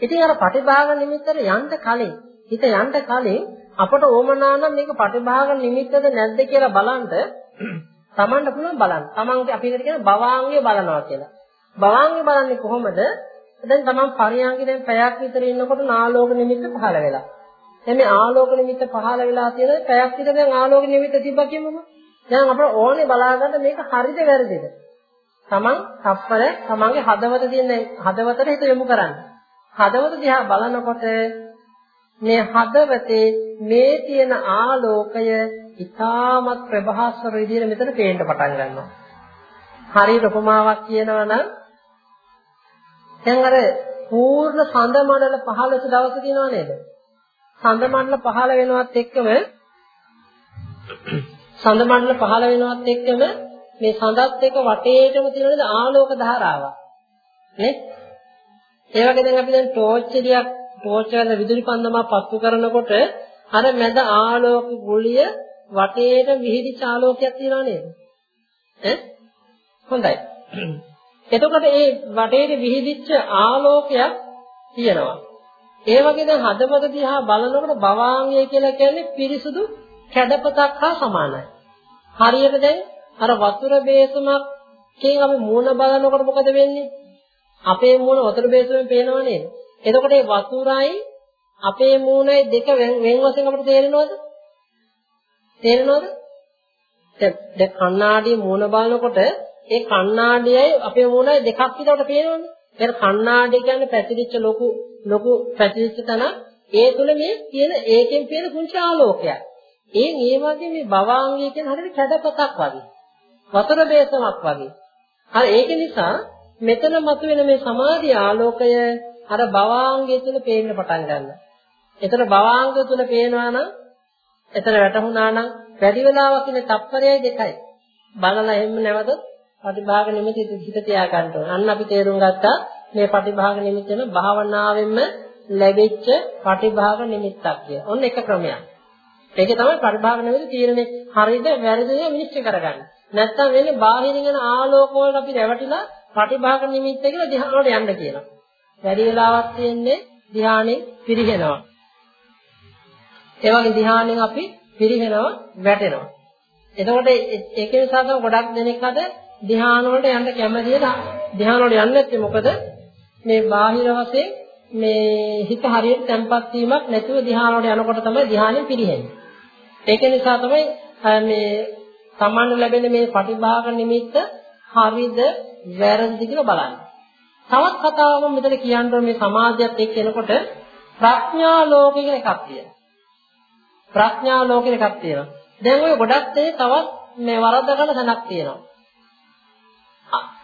ඉතින් අර පටිභාග නිමිත්තට යන්න කලින් හිත යන්න කලින් අපට ඕමනා නම් මේක පටිභාග නිමිත්තද නැද්ද කියලා බලන්න තමන්ට පුළුවන් බලන්න. තමන්ගේ අපි හිතට කියන භවාංගය බලනවා කියලා. භවාංගය බලන්නේ කොහොමද? දැන් තමන් පරියන්ගේ දැන් පැයක් විතර ඉන්නකොට නාලෝක නිමිත්ත පහළ වෙලා. දැන් මේ ආලෝක නිමිත්ත පහළ වෙලා තියෙන පැයක් විතර දැන් ආලෝක නිමිත්ත තිබ්බා කියමුකෝ. දැන් අපට ඕනේ බලාගන්න මේක හරිද වැරදිද? තමන් තප්පර තමන්ගේ හදවත තියෙන හදවතට හිත යොමු කරන්න. හදවත දිහා බලනකොට මේ හදවතේ මේ තියෙන ආලෝකය ඉතාමත් ප්‍රභාස්වර විදිහට මෙතන පේන්න පටන් ගන්නවා. හරියට උපමාවක් කියනවා නම් දැන් අර පූර්ණ සඳ මණ්ඩල පහළ වෙච්ච දවස තියෙනව නේද? සඳ මණ්ඩල පහළ වෙනවත් එක්කම සඳ මණ්ඩල පහළ වෙනවත් එක්කම මේ සඳත් එක වටේටම තියෙන ආලෝක ධාරාවක්. නේ? ඒ වගේ දැන් අපි දැන් ටෝච් එලියක් ටෝච් වල විදුලි පන්දමක් පත්තු කරනකොට අර මැද ආලෝක ගුලිය වටේට විහිදිච්ච ආලෝකයක් තියෙනව නේද? ඈ? හොඳයි. එතකොට ඒ වටේට විහිදිච්ච ආලෝකයක් තියෙනවා ඒ වගේ දැන් හදවත දිහා බලනකොට භවාංගය කියලා කියන්නේ පිරිසුදු කැඩපතක් හා සමානයි හරියට දැන් අර වතුර බේසමක් කින් අපි මූණ බලනකොට මොකද වෙන්නේ? අපේ මූණ වතුර බේසමෙන් පේනව නේද? එතකොට මේ වතුරයි අපේ මූණයි දෙක වෙන වශයෙන් අපිට තේරෙනවද? තේරෙනවද? දැන් කණ්ණාඩියේ මූණ බලනකොට ඒ කණ්ණාඩියයි අපේ මූණයි දෙකක් විතරට පේනවනේ. ඒක කණ්ණාඩිය කියන්නේ පැතිරිච්ච ලොකු ලොකු පැතිරිච්ච තන ඒ තුල මේ තියෙන ඒකෙන් පේන කුංචි ආලෝකයක්. ඒ ඒ වගේ මේ භවාංගය කියන හරියට කැඩපතක් වගේ. වතුර බේසමක් වගේ. හරි ඒක නිසා මෙතන මතුවෙන මේ සමාධි ආලෝකය අර භවාංගය තුල පේන්න පටන් ගන්නවා. එතන භවාංගය තුල පේනවා නම් එතන වැටහුණා නම් වැඩි වෙලාවක් ඉන්නේ තප්පරයයි දෙකයි. බලලා එහෙම නැවත ප්‍රතිභාග නිමිති හිත තියා ගන්න ඕන. අන්න අපි තේරුම් ගත්තා මේ ප්‍රතිභාග නිමිති වෙන භාවනාවෙන්ම ලැබෙච්ච ප්‍රතිභාග නිමිත්තක් කිය. ඔන්න එක ක්‍රමයක්. ඒකේ තමයි පරිභාග නිමිති තීරණේ හරියද වැරදිද නිශ්චය කරගන්නේ. නැත්තම් වෙන්නේ බාහිරින් එන ආලෝක වලට අපි රැවටිලා ප්‍රතිභාග නිමිත්ත කියලා ධ්‍යාන වලට යන්න කියනවා. වැඩි වෙලාවක් තියෙන්නේ ධ්‍යානෙ පිරිහෙනවා. ඒ වගේ ධ්‍යානෙන් අපි පිරිහෙනවා වැටෙනවා. එතකොට ඒක නිසා තමයි ගොඩක් දෙනෙක් අද ධ්‍යාන වලට යන්න කැමතිද ධ්‍යාන වලට යන්නේ නැත්තේ මොකද මේ බාහිර වශයෙන් මේ හිත හරියට තැම්පත් වීමක් නැතුව ධ්‍යාන වලට යනකොට තමයි ධ්‍යානෙ පිරිහෙන්නේ. ඒක නිසා තමයි මේ සම්මාන ලැබෙන මේ ප්‍රතිභාග නිමිත්ත හරිද වැරදිද කියලා බලන්න. තවත් කතාවක් මම මෙතන කියන්න මේ සමාධියත් එක්ක එනකොට ප්‍රඥා ලෝකය කියන එකක් තියෙනවා. ප්‍රඥා ලෝකෙ එකක් තියෙනවා. දැන් ඔය ගොඩක් දේ තවත් මේ වරද්ද කරන තැනක් තියෙනවා.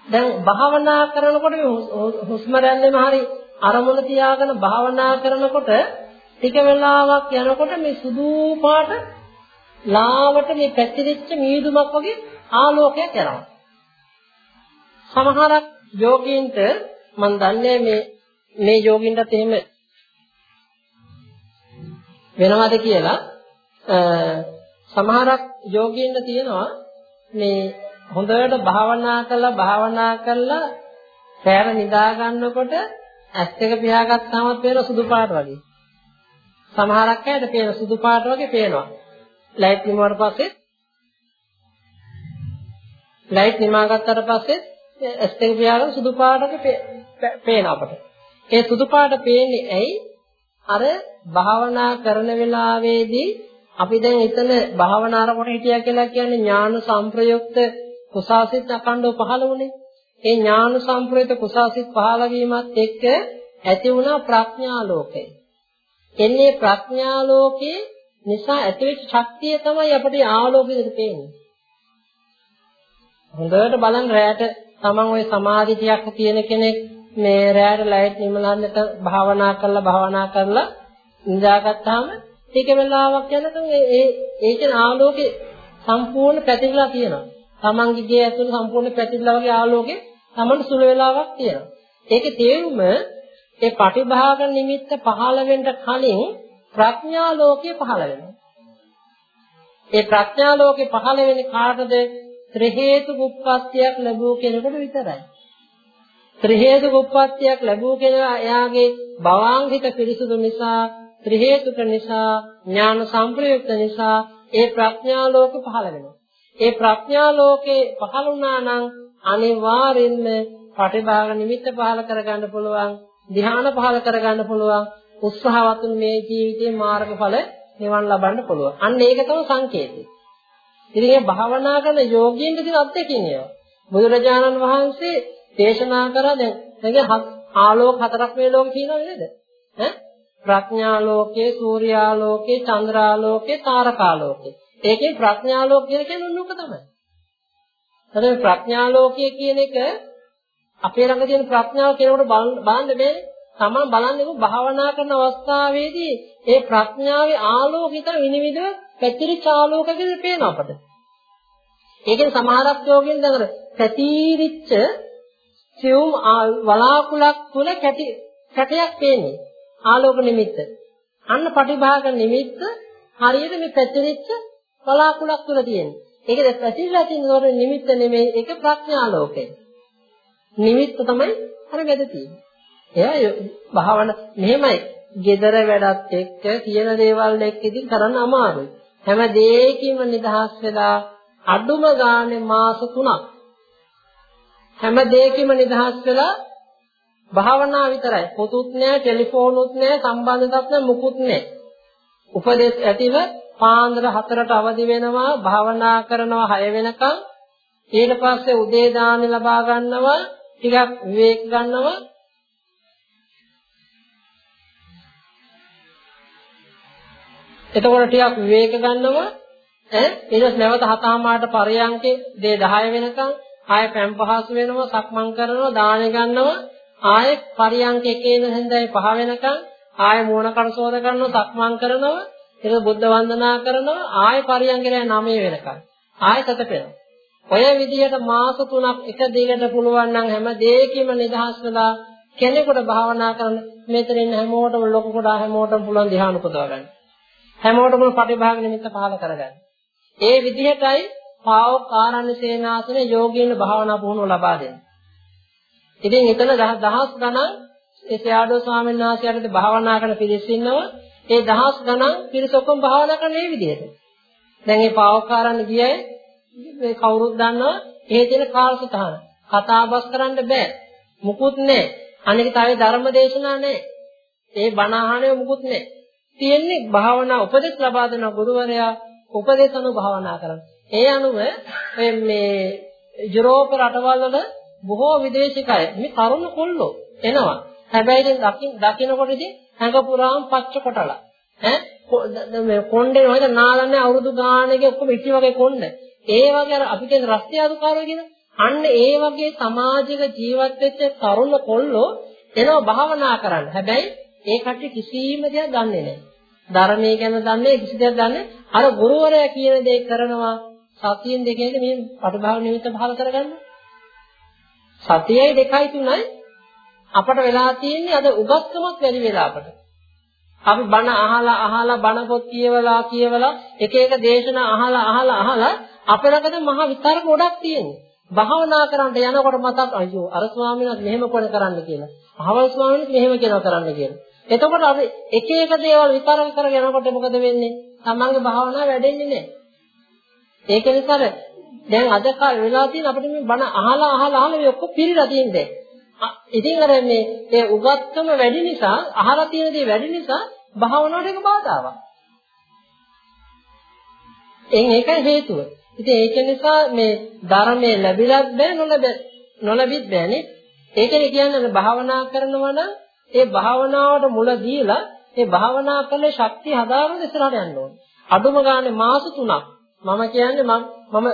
දැන් භාවනා කරනකොට මේ හුස්ම රැල්ලෙම හරි අරමුණ තියාගෙන භාවනා කරනකොට ටික වෙලාවක් යනකොට මේ සුදු පාට ලාවට මේ පැතිරිච්ච මීදුමක් වගේ ආලෝකයක් යනවා. සමහරක් යෝගීන්ට මම දන්නේ මේ මේ යෝගින්ටත් එහෙම වෙනවද කියලා සමහරක් යෝගීන්ට තියෙනවා මේ හොඳට භාවනා කරලා භාවනා කරලා සෑර නිදා ගන්නකොට ඇස් දෙක පියාගත්තාම පේන සුදු පාට වගේ. සමහරක් අයට පේන සුදු පාට වගේ පේනවා. ලයිට් නිමුවාට පස්සේ ලයිට් නිමා ගත්තට පස්සේ ඇස් දෙක පියාගෙන සුදු පාටක පේන අපට. ඒ සුදු පාට පේන්නේ ඇයි? අර භාවනා කරන වෙලාවේදී අපි දැන් එතන භාවනා අරමුණ හිටියා කියලා කියන්නේ ඥාන සංප්‍රයුක්ත කුසාසිත අකණ්ඩව පහළ වුණේ. ඒ ඥාන සංප්‍රයුක්ත කුසාසිත පහළ වීමත් එක්ක ඇති වුණා ප්‍රඥා ලෝකය. එන්නේ ප්‍රඥා ලෝකේ නිසා ඇතිවෙච්ච ශක්තිය තමයි අපිට ආලෝකයට පේන්නේ. හොඳට බලන්න රැයට තමන් ওই සමාධි ටිකක් තියෙන කෙනෙක් මේ රැයට ලයිට් නිමලන්නට භාවනා කරලා භාවනා කරලා ඉඳාගත්තාම ටික වෙලාවක් යනකම් ඒ ඒකේ ආලෝකේ සම්පූර්ණ පැතිරලා තියෙනවා. තමන්ගේ ගේ ඇතුළේ සම්පූර්ණ පැතිරලා වගේ ආලෝකේ තමන්ට සුළු වෙලාවක් තියෙනවා. ඒකේ තේරුම ඒ පටිභාග නිමිත්ත පහළ වෙන්න කලින් ප්‍රඥා ලෝකේ පහළ වෙනවා. ඒ ප්‍රඥා ලෝකේ පහළ වෙන්නේ කාටද? ත්‍රි හේතු උප්පත්තියක් ලැබුව කෙනෙකුට විතරයි. ත්‍රි හේතු උප්පත්තියක් ලැබුව කෙනා එයාගේ භවාංගික පිරිසුදු නිසා ත්‍රි හේතුක නිසා ඥාන සංප්‍රයුක්ත නිසා ඒ ප්‍රඥා ලෝක පහළ වෙනවා. ඒ ප්‍රඥා ලෝකේ පහළ වුණා නම් අනිවාර්යෙන්ම පටිභාග නිමිත්ත පහළ කරගන්න පුළුවන්, ධ්‍යාන පහළ කරගන්න පුළුවන්, උත්සාහවත් මේ ජීවිතේ මාර්ගඵල නිවන් ලබන්න පුළුවන්. අන්න ඒක තමයි සංකේතය. ඉතින් මේ භාවනා කරන යෝගීන්ගේ තියෙන අත්දැකීම් ඒවා. බුදුරජාණන් වහන්සේ දේශනා කරා දැන් දැන් ආලෝක හතරක් මේ ලෝකේ තියෙනවද නේද? ඈ ප්‍රඥා ලෝකේ, සූර්යා ලෝකේ, චන්ද්‍රා ලෝකේ, තාරකා ලෝකේ. ඒකේ ප්‍රඥා ලෝකය කියන්නේ උන්නක තමයි. එතන ප්‍රඥා ලෝකය කියන එක අපේ ළඟ තියෙන ප්‍රඥාව කෙනෙකුට බලන්න බෑ. තමන් බලන්නේ භාවනා කරන අවස්ථාවේදී ඒ ප්‍රඥාවේ ආලෝකිත විනිවිද පැතිරිච්ච ආලෝකකෙද පේන අපට. ඒකෙන් සමහරක් යෝගින් දඟර පැතිරිච්ච සියුම් වලාකුලක් තුල කැටි කැටයක් පේන්නේ. ආලෝක නිමිත්ත. අන්න පටිභාග නිමිත්ත හරියට මේ පැතිරිච්ච බලාකුලක් තුල තියෙනවා. ඒක දැන් පැතිරිලා තියෙනකොට නිමිත්ත නෙමෙයි ඒක ප්‍රඥාලෝකය. නිමිත්ත තමයි අර වැඩ තියෙන්නේ. එයා භාවන මෙහෙමයි. gedara වැඩත් එක්ක කියන දේවල් එක්ක ඉතින් කරන්න අමාරුයි. හැම දෙයකින්ම නිදහස් වෙලා අඩුම ගානේ මාස 3ක් හැම දෙයකින්ම නිදහස් වෙලා භාවනා විතරයි. පොතුත් නෑ, ටෙලිෆෝනුත් නෑ, සම්බන්ධතාවක් නෑ, මුකුත් නෑ. උපදේශ ඇතිව පාන්දර 4ට අවදි වෙනවා, භාවනා කරනවා 6 වෙනකන්. ඊට පස්සේ උදේ දාන ලබා ගන්නවා ටිකක් විවේක ගන්නවා. එතකොට ටිකක් විවේක ගන්නවා. ඈ ඊට නැවත හතමාරට පරයන්කේ දේ 10 වෙනකන් ආය පැම් පහසු වෙනවා සක්මන් කරනවා දාන ගන්නවා. ආය පරයන්ක එකේ ඉඳන් හන්දයි 5 වෙනකන් ආය මූණ කණසෝද කරනවා සක්මන් කරනවා. ඊට බුද්ධ වන්දනා කරනවා ආය පරයන්කේ 9 වෙනකන් ආය සතපෙනවා ඔය විදිහට මාස 3ක් එක දිගට පුළුවන් නම් හැම දෙයකම නිදහස් වෙලා කෙනෙකුට භාවනා කරන්න මෙතනින් හැමෝටම ලොකු කොට හැමෝටම පුළුවන් ධ්‍යාන උපදව ගන්න. හැමෝටම පටිභාග නිමිත්ත පහල කරගන්න. ඒ විදිහටයි පාවොක් ආරණ්‍ය සේනාසනේ යෝගීන් භාවනා පුහුණුව ලබා දෙන්නේ. ඉතින් එතන දහස් ගණන් ඒ සයාඩෝ ස්වාමීන් වහන්සේට භාවනා කරන පිරිස ඉන්නවා. ඒ දහස් ගණන් පිරිස ඔක්කොම භාවනා කරන මේ විදිහට. දැන් මේ පාවොක් ආරණ්‍ය ගියයි මේ කවුරුත් දන්නවා එහෙ තියෙන කාලසටහන. කතා බස් කරන්න බෑ. මුකුත් නැහැ. අනික තව ධර්ම දේශනා නැහැ. ඒ බණ අහන්නේ මුකුත් නැහැ. තියෙන්නේ භාවනා උපදෙස් ලබා දෙන ගුරුවරයා උපදේශ අනුව භාවනා කරන. ඒ අනුව මේ යුරෝප රටවල් වල බොහෝ විදේශිකය මේ තරුණ කොල්ලෝ එනවා. හැබැයි ඉතින් දකින් දකින්නකොට ඉතින් හැඟ පුරාම පච්ච කොටලා. ඈ මේ කොණ්ඩේ නේද නාලන්නේ අවුරුදු ගානක ඔක්කොම ඉටි වගේ කොණ්ඩ. ඒ වගේ අර අපි කියන රස්තිය අදුකාරය කියන අන්න ඒ වගේ සමාජික ජීවත් වෙච්ච තරුණ කොල්ලෝ එනවා භාවනා කරන්න. හැබැයි ඒ කට්ටිය කිසිම දෙයක් දන්නේ නැහැ. ධර්මයේ ගැන දන්නේ කිසි දෙයක් දන්නේ අර ගුරුවරයා කියන දේ කරනවා සතියෙන් දෙකේද මේ පටිභාව නිමිත්ත පහල කරගන්න. සතියයි දෙකයි තුනයි අපට වෙලා තියෙන්නේ අද උගත්කමක් වැඩි වෙලා අපට. අපි බණ අහලා අහලා බණ පොත් කියවලා කියවලා එක එක දේශනා අහලා අහලා අහලා අපේ ළඟද මහ විතර ගොඩක් තියෙනවා. භාවනා කරන්න යනකොට මතක් අයියෝ අර ස්වාමීන් වහන්සේ මෙහෙම කොන කරන්න කියලා. අහවල් ස්වාමීන් වහන්සේ මෙහෙම කියනවා කරන්න කියලා. එතකොට අපි එක එක දේවල් විතරක් කරගෙන යනකොට මොකද වෙන්නේ? තමන්ගේ භාවනාව වැඩෙන්නේ නැහැ. ඒක නිසා දැන් අද කාලේ වෙලා තියෙන අපිට මේ බණ අහලා අහලා අහලා මේ ඔක්කොම පිළිලා තියෙන්නේ. ඉතින් අර මේ ඒ උගත්කම වැඩි නිසා අහලා තියෙන දේ වැඩි නිසා භාවනාවට එක බාධාවක්. එන් ඒකයි හේතුව. ඉතින් ඒක නිසා මේ ධර්මයේ ලැබිලත් බෑ නොලැබ නොලැබිත් බෑනේ. ඒකනේ කියන්නේ භාවනා කරනවා නම් ඒ භාවනාවට මුල දීලා ඒ භාවනා කරන ශක්තිය හදාගෙන ඉස්සරහට යන්න ඕනේ. අඩුම ගානේ මාස 3ක් මම කියන්නේ මම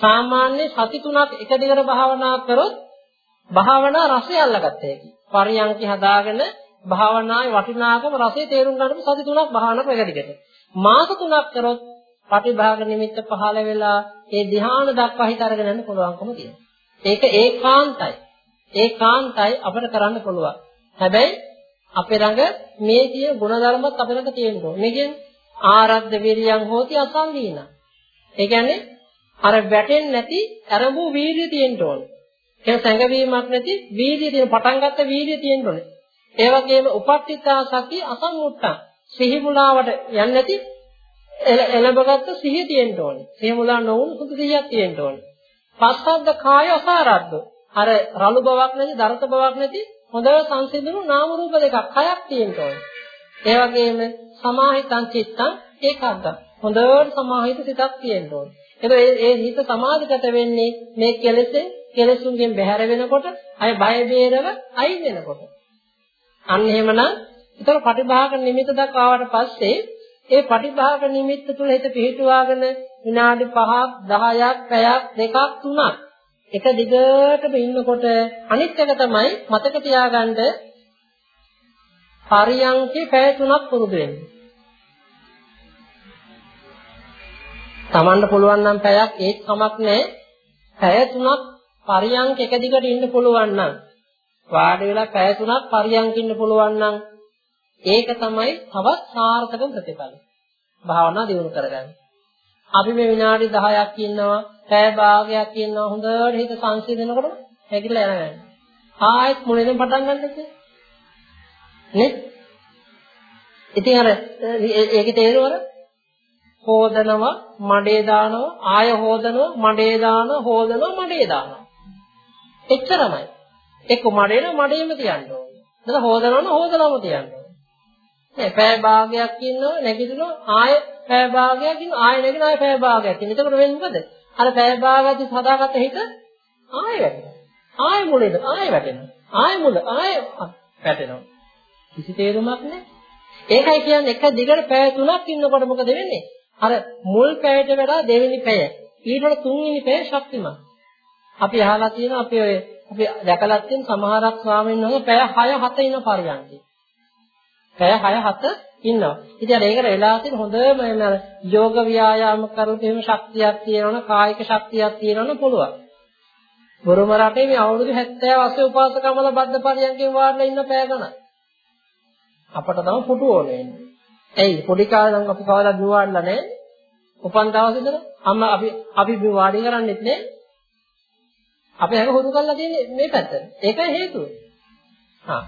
සාමාන්‍ය සති 3ක් එක දිගට භාවනා කරොත් භාවනා රසය අල්ලගත්ත හැකි. පරියන්ක හදාගෙන භාවනාවේ වටිනාකම රසය තේරුම් ගන්නකොට සති 3ක් භාවනා කරන එක දිගට. මාස 3ක් කරොත් පටිභාග නිමිත්ත පහළ වෙලා ඒ ධ්‍යාන දක්වා හිත අරගෙන යන්න පුළුවන්කම තියෙනවා. ඒක ඒකාන්තයි. ඒකාන්තයි අපිට කරන්න පුළුවන්. හැබැයි අපේ ළඟ මේ තියෙන ගුණධර්මත් අපේ ළඟ තියෙන්න ඕනේ. මේ කියන්නේ ආරද්ධ විරියං හෝති අසංලීන. ඒ කියන්නේ අර වැටෙන්නේ නැති අරඹු වීර්යය තියෙන්න ඕනේ. ඒක සැඟවීමක් නැති වීර්යය තියෙන පටන් ගත්ත වීර්යය තියෙන්න ඕනේ. ඒ වගේම උපට්ඨිතා සති අසංඋට්ටං සිහිමුලාවට යන්නේ නැති එළඹගත්ත සිහිය තියෙන්න ඕනේ. සිහිමුලා නොවුණු සුදු සිහියක් තියෙන්න ඕනේ. පස්සද්ද කාය අසාරද්ද. අර රළු බවක් නැති, දරත බවක් නැති හොඳ සංසිඳුණු නාම රූප දෙකක් හයක් තියෙන්න ඕනේ. ඒ වගේම සමාහිතං චිත්තං ඒකාග්ග. හොඳට සමාහිත සිතක් තියෙන්න ඕනේ. එතකොට ඒ හිත සමාධිගත වෙන්නේ මේ කෙලෙසෙන් කෙලෙසුන්ගෙන් බැහැර වෙනකොට අය බය බේරව අයින් වෙනකොට. අන්න එහෙමනම් ඒතර පටිභාග නිමිත දක්වාවට පස්සේ ඒ පටිභාග නිමිත්ත තුල හිත පිහිටුවාගෙන විනාඩි 5ක් 10ක් පැයක් දෙකක් තුනක් එක දිගටම ඉන්නකොට අනිත් එක තමයි මතක තියාගන්න පරියන්කේ පැය තුනක් පුරුදු වෙන්න. Tamanට පුළුවන් නම් පැයක් ඒත් කමක් නැහැ. පැය තුනක් පරියන්ක එක දිගට ඉන්න පුළුවන් නම් වාඩි වෙලා පැය තුනක් පරියන්ක ඉන්න පුළුවන් නම් ඒක තමයි තවත් සාර්ථක ප්‍රතිඵල. භාවනා දියුණු කරගන්න. අපි මේ විනාඩි 10ක් ඉන්නවා, පැය භාගයක් ඉන්නවා හොඳට හිත සංසිඳනකොට හැකිලා යනවා. ආයෙත් මුලින්ම පටන් ගන්නද? නේ? ඉතින් අර ඒකේ තේරුම අර හොදනවා, මඩේ දානවා, ආය හොදනවා, මඩේ දානවා, හොදනවා, මඩේ දානවා. එච්චරමයි. එක්ක මඩේන මඩේම තියන්න ඕනේ. නැත්නම් හොදනවනම් හොදනවම තියන්න ඕනේ. නේ පැය භාගයක් ඉන්නව නැගිටිනවා ආයෙ පැය භාගයක් ඉන්න ආයෙ නැගිටින ආයෙ පැය භාගයක් ඉන්න. එතකොට වෙන්නේ මොකද? අර පැය භාගයක සදාගත හිත ආයෙ වැටෙනවා. ආයෙ මුලේද ආයෙ වැටෙනවා. ආයෙ මුල ආයෙ වැටෙනවා. කිසි තේරුමක් නැහැ. ඒකයි කියන්නේ එක දිගට පැය තුනක් ඉන්නකොට මොකද වෙන්නේ? අර මුල් පැයට වඩා දෙවෙනි පැය ඊට වඩා තුන්වෙනි පැය ශක්තිමත්. අපි අහලා තියෙනවා අපි ඔය අපි දැකලා තියෙන සමහරක් ස්වාමීන් වහන්සේ පැය 6 7 ඉන්න පරියන්කේ. පැය 6 7 ඉන්නවා. ඉතින් ඒකට වෙලා තියෙන හොඳම අර යෝග ව්‍යායාම කරලා එහෙම ශක්තියක් තියෙනවනම් කායික ශක්තියක් තියෙනවනම් පුළුවන්. බුරුම රටේ මේ අවුරුදු 70 80 උපාසකමල බද්ධ පරියන්කේ වාඩිලා ඉන්න පැය ගණන්. අපට තම පුටු ඕනේ. ඇයි පොඩි කාලේ නම් අපි කවදාවත් දුවාඩලා නැහැ. උපන් දවසේ ඉඳලා අම්මා අපි අපි වාඩි කරන්නේත් නැහැ. අපි හැම හුරු කරලා තියෙන්නේ මේ පැත්තට. ඒකයි හේතුව. හා.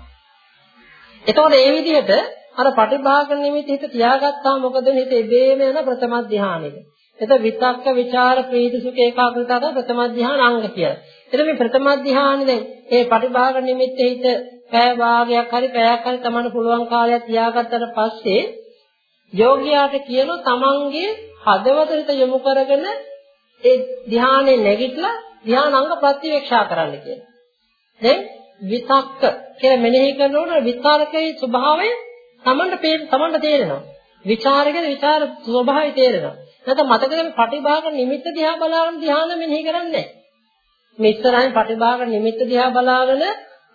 එතකොට මේ විදිහට අර පටිභාග නිමිති හිත තියාගත්තාම මොකද වෙන්නේ? හිත ඉබේම යන ප්‍රථම ධානයෙක. එතකොට විතක්ක ਵਿਚාර ප්‍රීති සුඛ ඒකාග්‍රතාව ප්‍රථම ධාන අංග කියලා. එතකොට මේ ප්‍රථම ධානය දැන් මේ පටිභාග නිමිති හිත පැය භාගයක් හරි පැයක් හරි තමන්න පුළුවන් කාලයක් තියාගත්තට පස්සේ යෝගියාට කියන තමන්ගේ හදවත හිත යොමු කරගෙන ඒ ධානයේ නැගිටලා ධානාංග ප්‍රතිවේක්ෂා කරන්න කියන. දැන් විතක්ක කියලා මෙනෙහි කරනකොට විතරකයේ ස්වභාවය තමන්ට තමන්ට තේරෙනවා. විචාරකේ විචාර ස්වභාවය තේරෙනවා. නැත්නම් මතකද පටිභාග නිමිත්ත දිහා බලාගෙන ධානය මෙනෙහි කරන්නේ නැහැ. මේ ඉස්සරහින් පටිභාග නිමිත්ත දිහා බලාගෙන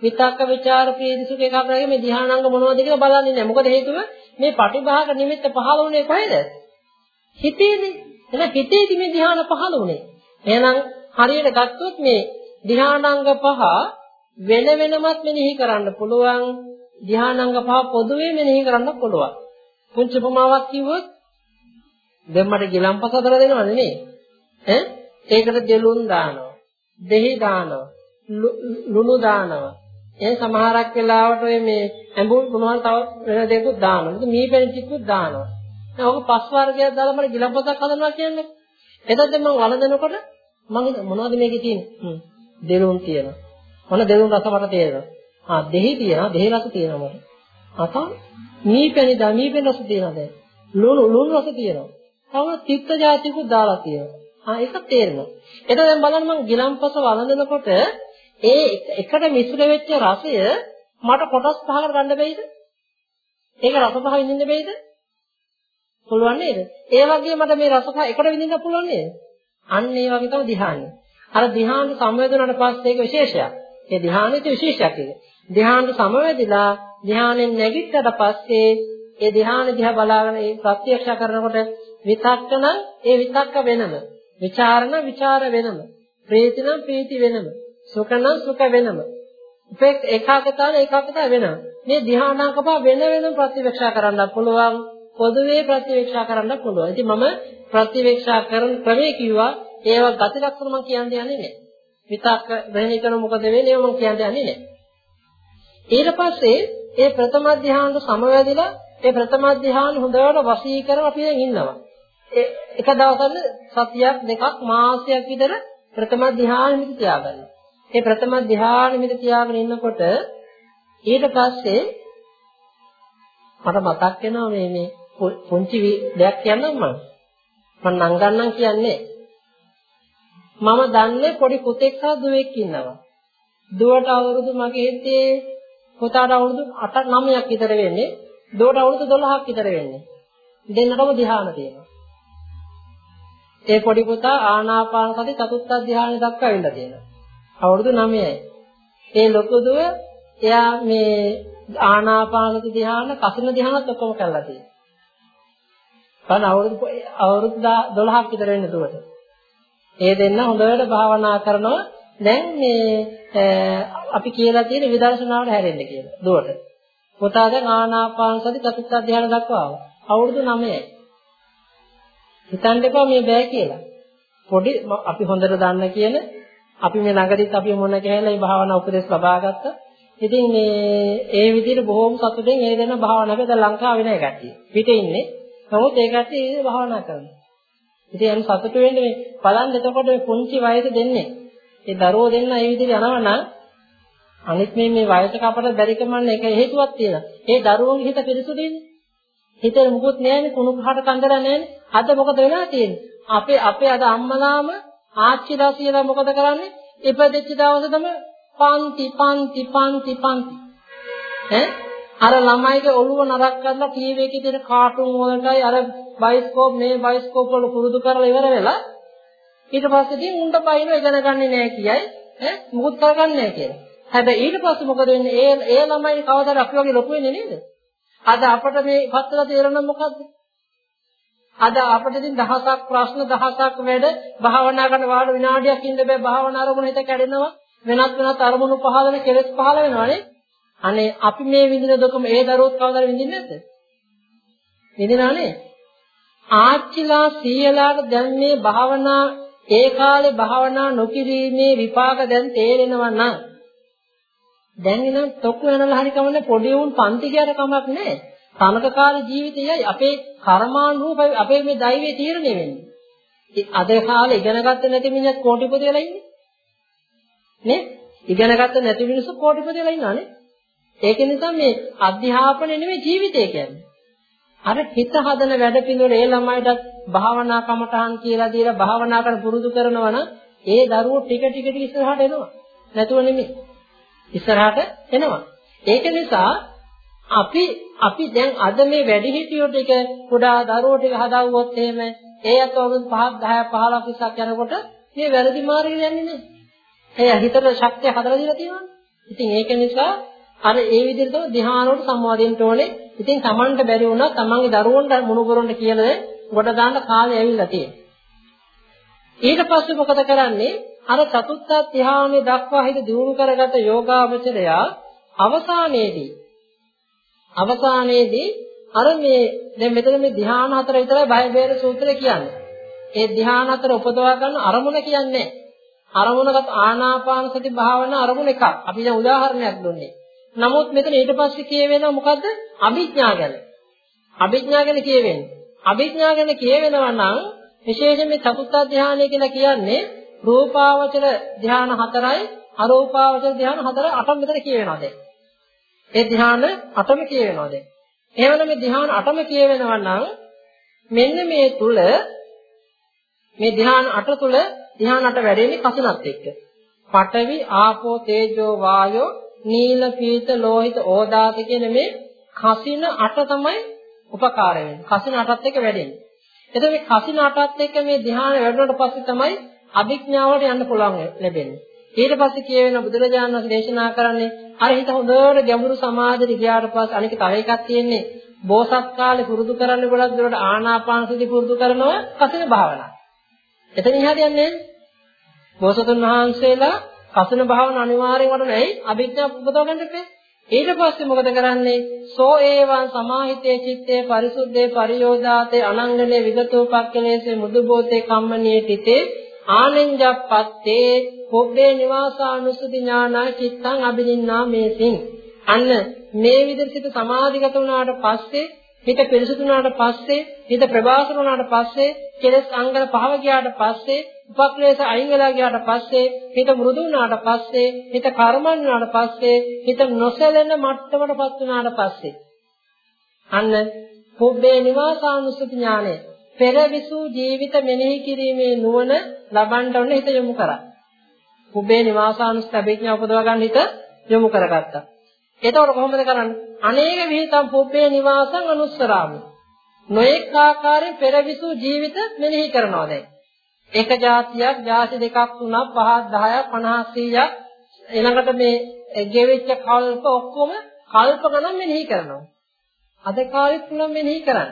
විතක්ක ਵਿਚාර ප්‍රීතිසුඛ ඒකාග්‍රහයේ මේ ධානාංග මොනවද කියලා බලන්නේ නැහැ. මොකද හේතුව මේ පටිභාග නිමිත්ත පහළ වුණේ කොහෙද? හිතේදී. එහෙනම් හිතේදී මේ ධාන පහළ වුණේ. එහෙනම් හරියට ගත්තොත් මේ ධානාංග පහ වෙන වෙනමත් මෙනෙහි කරන්න පුළුවන්. ධානාංග පහ පොදුවේ මෙනෙහි කරන්න පුළුවන්. පුංචි උපමාවක් කිව්වොත් දැන් මට ගිලම්පස හදලා දෙනවද නේ? ඈ ඒකට දෙලුන් දානවා. දෙහි දානවා. ලුණු දානවා. ඒ සමහරක් වෙලාවට ඔය මේ ඇඹුල් මොනවද තව වෙන දෙයක්ත් දානවා. ඒක මී පැණි ටිකකුත් දානවා. දැන් ඔක පස් වර්ගයක් දාලා මට ගිලම්පසක් හදනවා කියන්නේ. එතකොට මම වළඳනකොට මම මොනවද මේකේ තියෙන්නේ? හ්ම්. දෙලුන් තියෙනවා. මොන දෙලුන් රස මට තේරෙනවා. ආ දෙහි තියෙනවා, දෙහි රස තියෙනවා මට. අතන් මී පැණි දා මී පැණි රස තියෙනවා දැන්. ලුණු ලුණු රස තියෙනවා. තව තිත්ත જાතිකුත් දාලා තියෙනවා. ආ ඒක තේරෙනවා. එතකොට දැන් බලන්න මම ගිලම්පස වළඳනකොට ඒ එකට මිශ්‍ර වෙච්ච රසය මට කොටස් පහකට ගන්න බැයිද? ඒක රස පහ විඳින්න බැයිද? පුළුවන් නේද? ඒ වගේ මට මේ රස පහ එකට විඳින්න පුළුවන් නේද? අන්න ඒ වගේ තමයි ධ්‍යානෙ. අර ධ්‍යාන සම්වේදනට පස්සේ ඒක විශේෂයක්. ඒ ධ්‍යානෙට විශේෂයක් ඒක. ධ්‍යාන සමවැදිලා ධ්‍යානෙන් නැගිට්ටට පස්සේ ඒ ධ්‍යාන දිහා බලාගෙන ඒ ප්‍රත්‍යක්ෂ කරනකොට විතක්ක නම් ඒ විතක්ක වෙනම. විචාරණ විචාර වෙනම. ප්‍රීති නම් ප්‍රීති වෙනම. සුඛ නම් සුඛ වෙනම. උපේක් ඒකාගතාව ඒකාගතාව වෙනම. මේ ධ්‍යානාංකප වෙන වෙනම ප්‍රතිවේක්ෂා කරන්න පුළුවන්. පොදුවේ ප්‍රතිවේක්ෂා කරන්න පුළුවන්. ඉතින් මම ප්‍රතිවේක්ෂා කරන ක්‍රමයේ කිව්වා ඒවා ගති ලක්ෂණ මම කියන්නේ යන්නේ නැහැ. විතක්ක වෙහෙනි කරන මොකද වෙන්නේ මම කියන්නේ යන්නේ නැහැ. ඊට පස්සේ ඒ ප්‍රථම ධ්‍යානට සමවැදිලා ඒ ප්‍රථම ධ්‍යාන හොඳට වශී කරව අපි දැන් ඉන්නවා. ඒ එක දවසක සතියක් දෙකක් මාසයක් විතර ප්‍රථම ධ්‍යානෙ මිද තියාගන්න. ඒ ප්‍රථම ධ්‍යානෙ මිද තියාගෙන ඉන්නකොට ඊට පස්සේ මට මතක් වෙනවා මේ මේ පුංචි දෙයක් කියන්නම් මම. මම නම් ගන්නම් කියන්නේ. මම දන්නේ පොඩි පුතෙක් සහ දුවෙක් ඉන්නවා. දුවට අවුරුදු මගේ හිතේ පුතාට අවුරුදු 8 9ක් විතර වෙන්නේ. දුවට අවුරුදු 12ක් විතර වෙන්නේ. දෙන්නටම ධ්‍යාන තියෙනවා. ඒ පොඩි පුතා ආනාපාන සති චතුත්ථ ධ්‍යානෙ දක්වා වෙන්න තියෙනවා. අවුරුදු 9යි. ඒ ලොකු දුව එයා මේ ආනාපාන සති ධ්‍යාන, කසින ධ්‍යානත් ඔක්කොම කරලා තියෙනවා. කන අවුරුදු අවුරුදු 12ක් විතර වෙන්න දුවට. ඒ දෙන්න හොඳට භාවනා කරනවා. දැන් මේ අපි කියලා තියෙන විදර්ශනාවට හැරෙන්න කියලා දුවට. පුතා දැන් ආනාපාන සති චතුත්ථ ධ්‍යාන දක්වා අවුරුදු 9යි. හිතන්න එපා මේ බෑ කියලා. පොඩි අපි හොඳට දන්න කියන අපි මේ ළඟදිත් අපි මොන කියලා මේ භාවනා උපදෙස් ලබා ගත්තා. ඉතින් මේ ඒ විදිහට බොහොම සතුටින් ඒ දෙන භාවනාවක දැන් ලංකාවේ නැහැ කට්ටිය. පිටේ ඉන්නේ. නමුත් ඒ කට්ටිය ඒ භාවනා කරනවා. ඉතින් අනු සතුටු වෙන්නේ බලන්න එතකොට මේ පුංචි වයස දෙන්නේ. ඒ දරුවෝ දෙන්න ඒ විදිහට යනවා නම් අනිත් මේ මේ වයසක අපට බැරි කමන්න එක හේතුවක් තියෙනවා. ඒ දරුවෝගේ හිත පිරිසුදුයිනේ. හිතේ මුකුත් නැහැනේ කුණු කහට කන්දර නැහැනේ. අද මොකද වෙලා තියෙන්නේ? අපේ අපේ අද අම්මලාම ආච්චිලා කියලා මොකද කරන්නේ? ඉපදෙච්ච දවසේ තමයි පන්ති පන්ති පන්ති පන්ති. ඈ අර ළමයිගේ ඔළුව නරක් කරලා ටීවී එකේ තියෙන කාටුන් වලටයි අර බයිස්කෝප් මේ බයිස්කෝප් වල පුරුදු කරලා ඉවර වෙලා ඊට පස්සේ ඉතින් උන්ට බයින ඉගෙන ගන්නේ නැහැ කියයි ඈ මුකුත් කරගන්නේ නැහැ කියලා. හැබැයි ඊට පස්සේ මොකද වෙන්නේ? ඒ ඒ ළමයි කවදාද අපි වගේ ලොකු වෙන්නේ නේද? අද අපට මේ පත්තර තේරෙන මොකද්ද? අද අපිට ඉතින් දහසක් ප්‍රශ්න දහසක් වැඩ භාවනා කරන වාඩ විනාඩියක් ඉන්න බෑ භාවනා අරමුණ හිත කැඩෙනවා වෙනත් වෙනත් අරමුණු පහළ වෙන කෙලෙස් පහළ වෙනවානේ අනේ අපි මේ විඳින දුකම ඒ දරුවොත් කවදාද විඳින්නේ නැද්ද විඳිනානේ ආච්චිලා සීයලාට දැන් මේ භාවනා ඒ කාලේ භාවනා නොකිරීමේ විපාක දැන් තේරෙනවා නම් දැන් එනම් තොක්කු වෙනලා හරි කමන්නේ පොඩි උන් පන්ති ගියට කමක් නැහැ තනකකාර ජීවිතයයි අපේ කර්මානුරූපයි අපේ මේ දෛවයේ තීරණය වෙන්නේ. අද කාලේ ඉගෙන ගන්න නැති මිනිස්සු කෝටිපති වෙලා ඉන්නේ. නේ? ඉගෙන ගන්න නැති මිනිස්සු කෝටිපති වෙලා ඉන්නවානේ. ඒක නිසා මේ අධ්‍යාපනය නෙමෙයි ජීවිතය කියන්නේ. අර හිත හදන වැඩ පිළිවෙල ඒ ළමයිට භාවනා කමටහන් කියලා දීලා භාවනා කරන පුරුදු කරනවා නම් ඒ දරුවෝ ටික ටික ටික ඉස්සරහට එනවා. නැතුව නෙමෙයි. ඉස්සරහට එනවා. ඒක නිසා අපි අපි දැන් අද මේ වැඩිහිටියෝ ටික කුඩා දරුවෝ ටික හදාවුවොත් එහෙම ඒ අත අවුරුදු 5ක් 10ක් 15ක් විසක් යනකොට මේ වැරදි මාර්ගෙ යන්නේ නැහැ. එයා හිතට ශක්තිය හදලා දීලා තියෙනවා. ඉතින් ඒක නිසා අර ඒ විදිහට ධ්‍යානවලට සම්වාදෙන්න ඕනේ. ඉතින් Tamanට බැරි වුණා Tamanගේ දරුවන්ට මුණුබරොන්ට කියලා ගොඩ දාන්න කාලය ඇවිල්ලා තියෙනවා. ඊට පස්සේ මොකද කරන්නේ? අර චතුත්ථ ධ්‍යානෙ දක්වා හිත දියුණු කරගත යෝගාවචරයා අවසානයේදී අවසානයේදී අර මේ දැන් මෙතන මේ ධ්‍යාන හතර විතරයි බය බේර සූත්‍රය කියන්නේ. ඒ ධ්‍යාන හතර උපදවා ගන්න අරමුණ කියන්නේ. අරමුණකට ආනාපාන සති භාවනා අරමුණ එකක්. අපි දැන් උදාහරණයක් දුන්නේ. නමුත් මෙතන ඊට පස්සේ කියවෙනවා මොකද්ද? අභිඥා ගැන. අභිඥා ගැන කියවෙන්නේ. අභිඥා ගැන කියවෙනවා නම් විශේෂයෙන් මේ චතුත්ථ ධ්‍යානය කියලා කියන්නේ රූපාවචර ධ්‍යාන හතරයි අරූපාවචර ධ්‍යාන හතරයි අටම මෙතන කියවෙනවා දැන්. ඒ ධ්‍යාන අටම කියවෙනවා දැන්. එහෙමනම් මේ ධ්‍යාන අටම කියවෙනවා නම් මෙන්න මේ තුල මේ ධ්‍යාන අට තුල ධ්‍යාන අට වැඩෙන්නේ කසිනත් එක්ක. පඨවි, ආපෝ, තේජෝ, වායෝ, නීල, පීත, ලෝහිත, ඕදාත කියන මේ කසින අට තමයි උපකාර වෙන්නේ. කසින අටත් එක්ක වැඩෙන්නේ. එතකොට මේ කසින අටත් එක්ක මේ ධ්‍යාන වැඩුණාට පස්සේ තමයි අභිඥාවට යන්න පුළුවන් ලැබෙන්නේ. ඊට පස්සේ කියවෙන බුදුරජාණන් වහන්සේ දේශනා කරන්නේ අර හිත හොඳට ගැඹුරු සමාධියට ගියාට පස්සේ අනික තව එකක් තියෙන්නේ බෝසත් කාලේ පුරුදු කරන්න ගොඩක් දුරට ආනාපාන සති පුරුදු කරනවා කසින භාවනාව. එතන ඉහට යන්නේ බෝසතුන් වහන්සේලා කසින භාවන අනිවාර්යෙන් වඩන ඇයි අභිඥා උපදව ගන්න ඉපේ. ඊට පස්සේ මොකද කරන්නේ? සෝ ඒවං සමාහිතේ චිත්තේ පරිසුද්ධේ පරියෝදාතේ අනංගනේ විගතෝපක්ඛලේසේ මුදුබෝතේ කම්මනියේ තිතේ ආනෙන්ජප්පත්තේ පොබ්බේ නිවාසානුස්සති ඥානා චිත්තං අබිනින්නා මේසින් අන්න මේ විදිහට සිත සමාධිගත වුණාට පස්සේ හිත පිරිසුදු වුණාට පස්සේ හිත ප්‍රබාසර වුණාට පස්සේ කෙලස් අංගල පහව ගියාට පස්සේ උපක්ලේශ අයින් වෙලා ගියාට පස්සේ හිත මෘදු වුණාට පස්සේ හිත කර්මන් වුණාට පස්සේ හිත නොසැලෙන මට්ටමටපත් වුණාට පස්සේ අන්න පොබ්බේ නිවාසානුස්සති ඥානය පෙර විසූ ජීවිත මෙනෙහි කිරීමේ නුවණ ලබන්න ඕනේ හිත යොමු කරා. කුබේ නිවාසානුස්සති අභිඥා උපදවා ගන්න හිත යොමු කරගත්තා. එතකොට කොහොමද කරන්නේ? අනේක විහිතම් පුබ්බේ නිවාසං අනුස්සරාමි. නොඑක ආකාරයෙන් පෙර විසූ ජීවිත මෙනෙහි කරනවා දැන්. එක જાතියක්, ಜಾති දෙකක්, තුනක්, පහක්, 10ක්, 50ක්, 100ක් ඊළඟට මේ ගෙවිච්ච කල්ප ඔක්කොම කල්ප ගණන් මෙනෙහි කරනවා. අද කාලෙත් පුළුවන් මෙනෙහි කරන්න.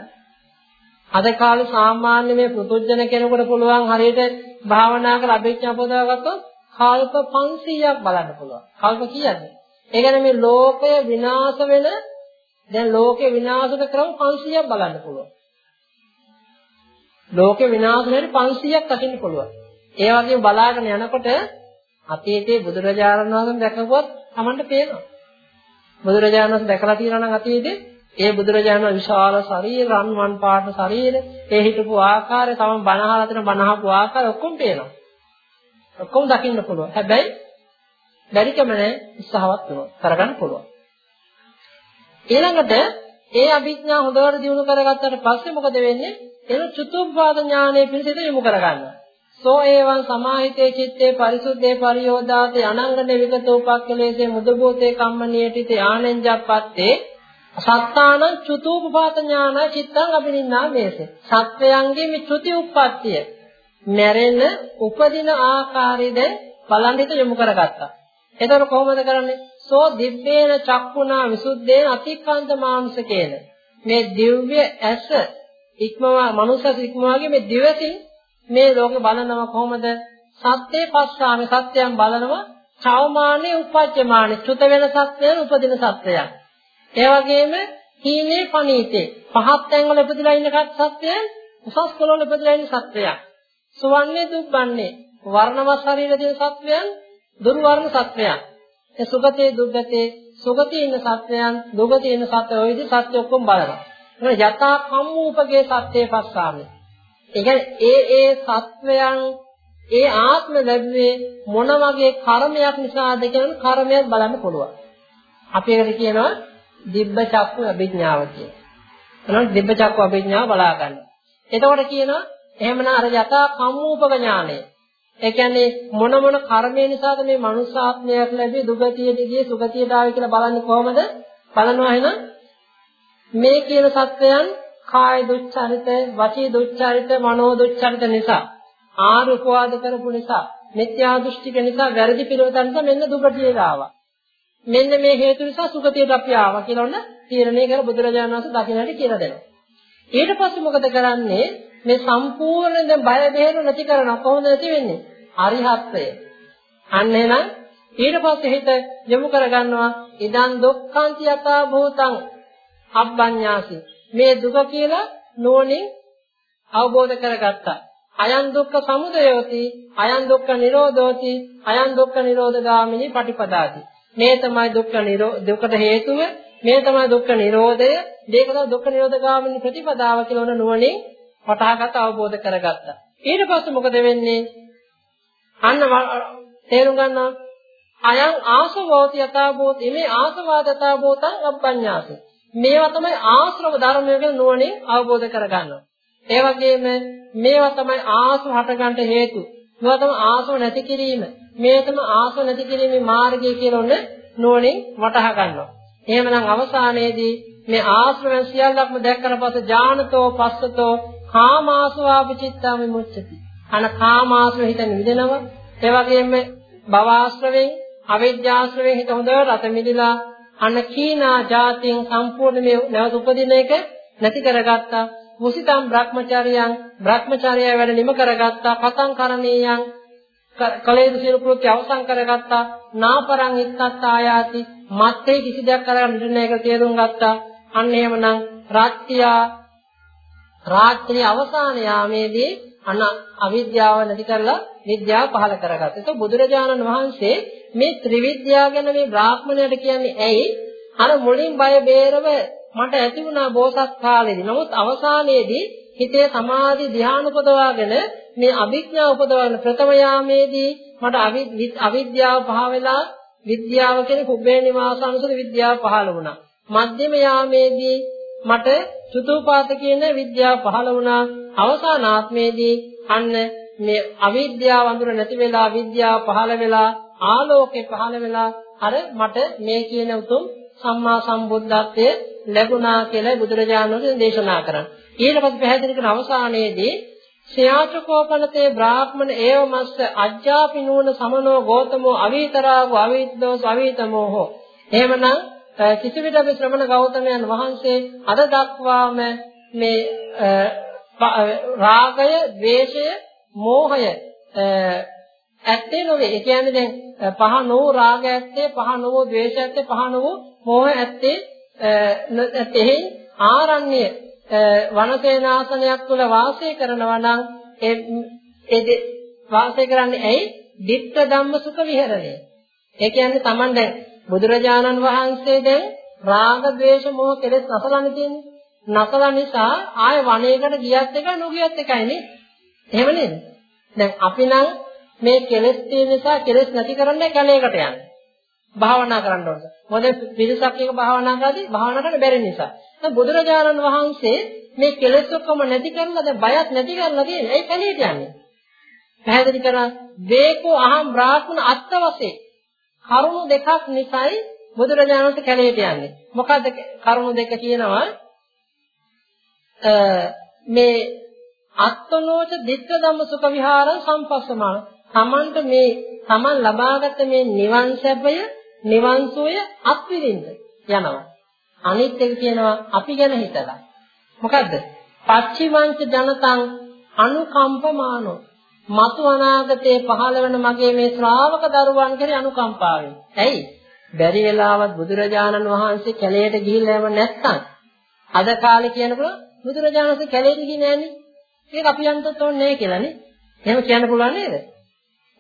අද කාලේ සාමාන්‍ය මේ පෘතුජන කෙනෙකුට පුළුවන් හරියට භාවනා කරලා අභිඥා පොදවා ගත්තොත් කල්ප 500ක් බලන්න පුළුවන්. කල්ප කීයද? ඒ කියන්නේ මේ ලෝකය විනාශ වෙන දැන් ලෝකේ විනාශක ක්‍රම 500ක් බලන්න පුළුවන්. ලෝකේ විනාශ වෙන 500ක් දකින්න පුළුවන්. ඒ වගේම බලාගෙන යනකොට අතීතයේ බුදුරජාණන් වහන්සේ දැකපුවත් Tamanට පේනවා. බුදුරජාණන් වහන්සේ දැකලා තියෙනවා නම් අතීතේ ඒ බුදුරජාණන් විශාල ශරීර රන්වන් පාට ශරීර ඒ හිටපු ආකාරය තම බණහලා තියෙන බණහපු ආකාරය ඔක්කොම පේනවා. ඔක්කොම දකින්න පුළුවන්. හැබැයි බැරිකම නැහැ උත්සාහවත් වෙනවා. කරගන්න පුළුවන්. ඊළඟට ඒ අභිඥා හොඳට දියුණු කරගත්තට පස්සේ මොකද වෙන්නේ? එන චතුප්පාද ඥානය පිළිසිත යොමු කරගන්නවා. සෝ ඒවං සමාහිතේ චිත්තේ පරිසුද්ධේ පරියෝදාතේ අනංගනේ විගත උපක්ඛලේසේ මුදබෝතේ කම්මනියටිතේ ආනෙන්ජප්පත්තේ සත්තාන චුතූපපාත ඥාන චිත්තං අබිනින්නා මේසේ. සත්වයන්ගේ මේ චුති උප්පත්තිය මැරෙන උපදින ආකාරය දැන් බලන් හිත යොමු කරගත්තා. එතකොට කොහොමද කරන්නේ? සෝ දිබ්බේන චක්කුණා විසුද්ධේන අතික්කාන්ත මාංශකේන. මේ දිව්‍ය ඇස ඉක්මවා මනුෂ්‍ය ඉක්මවාගේ මේ දිවසින් මේ ලෝකෙ බලනවා කොහොමද? සත්‍යේ පස්සාමේ සත්‍යයන් බලනවා. චෞමානේ උපජ්ජමානේ චුත වෙන සත්‍යයන් උපදින සත්‍යයන් ඒ වගේම හීනේ පනීතේ පහත් තැන් වල ඉපදලා ඉන්න සත්‍යයන් උසස් කොළ වල ඉපදලා ඉන්න සත්‍යයන් සුවන්නේ දුක්බන්නේ වර්ණවත් ශරීර තියෙන සත්‍යයන් දුර්වර්ණ සත්‍යයන්. ඒ සුගතේ දුගතේ සුගතේ ඉන්න සත්‍යයන් දුගතේ ඉන්න සත්‍ය ඔය විදිහ සත්‍ය ඔක්කොම බලනවා. ඒක යථා කම්මූපගේ සත්‍යේ පස්සාමේ ඒ කියන්නේ ඒ ඒ සත්වයන් ඒ ආත්ම ලැබුවේ මොන වගේ කර්මයක් නිසාද කියන කර්මයක් බලන්න පුළුවන්. අපි ඒකට කියනවා දිබ්බ චක්කු අභිඥාව කියලා. එහෙනම් දිබ්බ චක්කු අභිඥාව බලා ගන්න. එතකොට කියනවා එහෙමනම් අර යථා කම්මූපක ඥානය. ඒ කියන්නේ මොන මොන කර්මය නිසාද මේ මනුස්ස ආත්මයක් ලැබී දුගතියට ගියේ සුගතියට ආවේ කියලා බලන්නේ කොහොමද? බලනවා එහෙනම් මේ කියන සත්වයන් කාය දුච්චරිත, වචී දුච්චරිත, මනෝ දුච්චරිත නිසා ආර උපවාද කරපු නිසා, මිත්‍යා දෘෂ්ටික නිසා, වැරදි පිළිවෙතන් නිසා මෙන්න දුගතියට ආවා. මෙන්න මේ හේතු නිසා සුගතියට අපි ආවා කියලා ඔන්න තීරණය කර බුදුරජාණන් වහන්සේ දකින්නට කියලා දෙනවා. ඊට පස්සේ මොකද කරන්නේ? මේ සම්පූර්ණ දැන් බය බේර නැති කරන කොහොමද නැති වෙන්නේ? අරිහත්ත්වය. අන්න එහෙනම් ඊට පස්සේ හිත යොමු කරගන්නවා ඉදන් දුක්ඛන්ති යතා භූතං අබ්බඤ්ඤාසි මේ දුක කියලා නුවණින් අවබෝධ කරගත්තා. අයං දුක්ඛ සමුදයෝති අයං දුක්ඛ නිරෝධෝති අයං දුක්ඛ නිරෝධගාමිනී පටිපදාති. මේ තමයි දුක්ඛ නිරෝධ දුකට හේතුව මේ තමයි දුක්ඛ නිරෝධය මේක තමයි දුක්ඛ නිරෝධගාමිනී ප්‍රතිපදාව කියලා උන නුවණින් වටහාගත අවබෝධ කරගත්තා. ඊට පස්සේ මොකද වෙන්නේ? අන්න තේරුම් ගන්නවා අයං ආසවෝති යථාභූත මේ ආසවාද යථාභූතං අබ්බඤ්ඤාසි මේවා තමයි ආශ්‍රව ධර්මය ගැන නුවණින් අවබෝධ කරගන්නවා. ඒ වගේම මේවා තමයි ආශ්‍රව හටගන්න හේතු. මේවා තමයි ආශ්‍රව නැති කිරීම. මේ තමයි ආශ්‍රව නැති කිරීමේ මාර්ගය කියලා ඔන්න නුවණින් වටහා ගන්නවා. එහෙමනම් අවසානයේදී මේ ආශ්‍රවයන් සියල්ලක්ම දැක්කට පස්සේ ඥානතෝ පස්සතෝ කාමාසවාපචිත්තාම විමුච්ඡති. අන කාමාශ්‍රව හිතෙන් මිදෙනවා. ඒ වගේම භවආශ්‍රවෙන් අවිද්‍යාශ්‍රවෙන් හිත හොඳට අත මිදලා අන්න කීනා જાතියෙන් සම්පූර්ණ මේ නැවත උපදින එක නැති කරගත්තා. මුසිතම් භ්‍රමචාරියන් භ්‍රමචාරය වැඩ නිම කරගත්තා. කතං කරණීයන් කලේද සියලු කෘත්‍ය අවසන් කරගත්තා. නාපරං ඉත්තත් ආයාති. මත්තේ කිසි දෙයක් කරගන්න දෙන්නේ නැහැ තේරුම් ගත්තා. අන්න එහෙමනම් රාත්‍ත්‍යා රාත්‍රී අවසාන යාමේදී අන අවිද්‍යාව නැති කරලා විද්‍යාව පහල කරගත්තා. ඒක බුදුරජාණන් වහන්සේ මේ ත්‍රිවිද්‍යාව ගැන මේ බ්‍රාහ්මණයට කියන්නේ ඇයි? අර මුලින් බය බේරව මට ඇති වුණා බෝසත් කාලේදී. නමුත් අවසානයේදී හිතේ සමාධි ධ්‍යාන උපදවාගෙන මේ අභිඥා උපදවන ප්‍රථම යාමේදී මට අවිද්‍යාව පහ වෙලා විද්‍යාව කියන කුබ්බේ නිවාසානුසද විද්‍යාව පහළ වුණා. මධ්‍යම යාමේදී මට චතුපාත කියන විද්‍යාව පහළ වුණා. අවසාන ආත්මේදී අන්න මේ අවිද්‍යාව අඳුර නැති වෙලා විද්‍යාව පහළ වෙලා ආලෝකේ පහළ වෙලා අර මට මේ කියන උතුම් සම්මා සම්බුද්ධත්වය ලැබුණා කියලා බුදුරජාණන් වහන්සේ දේශනා කරා. ඊට පස්සේ පැහැදිලි කරන අවසානයේදී සයාචකෝපනතේ බ්‍රාහ්මණ ඒවමස්ස අජ්ජාපි නූන සමනෝ ගෝතමෝ අවීතරාගෝ අවීද්දෝස් අවීතමෝහෝ. එහෙමනම් කිසිවිට අපි ශ්‍රමණ ගෞතමයන් වහන්සේ අද දක්වාම මේ රාගය, ද්වේෂය, මෝහය ඇත්තේ නොවේ. ඒ කියන්නේ දැන් පහ නොවු රාග ඇත්තේ, පහ නොවු ද්වේෂ ඇත්තේ, පහ නොවු මෝහ ඇත්තේ එහි ආරණ්‍ය වනසේනාසනයක් තුල වාසය කරනවා නම් ඒ ඒ වාසය කරන්නේ ඇයි? ditta ධම්ම සුඛ විහරණය. ඒ කියන්නේ Taman දැන් බුදුරජාණන් වහන්සේ දැන් රාග, ද්වේෂ, මෝහ කෙලෙස් නැසලන්නේ තියෙන්නේ. නැසලා නිසා ආය වනයේකට ගියත් එකයි නොගියත් එකයි නේ. එහෙම නේද? දැන් අපි නම් මේ කෙලෙස් තියෙන නිසා කෙලෙස් නැති කරන්න කැලේකට යන්නේ. භාවනා කරන්න ඕන. මොකද පිරිසක් එක භාවනා කරද්දී භාවනා කරන්න බැරි නිසා. දැන් බුදුරජාණන් වහන්සේ මේ කෙලෙස් ඔක්කොම නැති කරලා දැන් බයත් නැති කරලා තියෙන්නේ. ඒ කැලේට යන්නේ. පැහැදිලි කරා දේකෝ අහම් බ්‍රාහ්මණ අත්ත වශයෙන් කරුණු දෙකක් නිසායි බුදුරජාණන් වහන්සේ කැලේට යන්නේ. මොකද්ද කරුණු දෙක කියනවා? මේ අත්නෝච දිත්ත ධම්ම සුඛ විහාරං සම්පස්සමාන. Tamanට මේ Taman ලබාගත මේ නිවන් සැපය, නිවන් සෝය අත්විඳින්න යනවා. අනිත් එක කියනවා අපි ගැන හිතලා. මොකද්ද? පච්චිමංච ජනතං අනුකම්පමානෝ මතු අනාගතේ පහළ වෙන මගේ මේ ශ්‍රාවක දරුවන් කෙරේ අනුකම්පාවෙන්. ඇයි? බැරි වෙලාවත් බුදුරජාණන් වහන්සේ කැලේට ගිහිල්ලා යම නැත්තම් අද කාලේ කියනකොට බුදුරජාණන් වහන්සේ කැලේට ගිහින් නෑනේ. ඒක අපි යන්නත් ඕනේ නෑ කියලානේ. එහෙම කියන්න පුළුවන් නේද?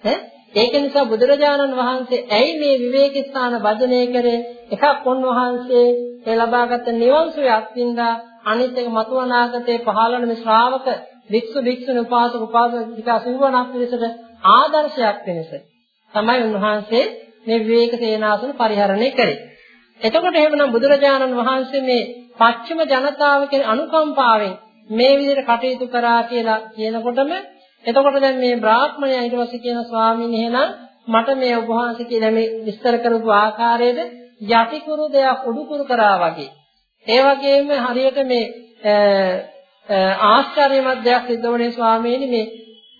ඈ ඒක නිසා බුදුරජාණන් වහන්සේ ඇයි මේ විවේක ස්ථාන වදනය කරේ? එකක් උන්වහන්සේ ඒ ලබාගත් නිවන් සුවයක් වින්දා අනිත් එක මතු අනාගතේ පහළන මේ ශ්‍රාවක වික්ෂු වික්ෂුණී උපාසක උපාසිකා සිවණක් පිළිසට ආදර්ශයක් වෙනස තමයි උන්වහන්සේ මේ විවේක සේනාසන පරිහරණය කරේ. එතකොට එහෙමනම් බුදුරජාණන් වහන්සේ මේ පච්චම ජනතාව කෙරේ අනුකම්පාවෙන් මේ විදිහට කටයුතු කරා කියලා කියනකොටම එතකොට දැන් මේ බ්‍රාහ්මණයා ඊට පස්සේ කියන ස්වාමීන් එහෙනම් මට මේ ඔබ වහන්සේ කියලා මේ විස්තර කරපු ආකාරයට යටිකුරු දෙයක් උඩුකුරු කරා වගේ. ඒ වගේම හරියට මේ ආශ්චර්යමත් දෙයක් සිද්ධ වුණේ ස්වාමීනි මේ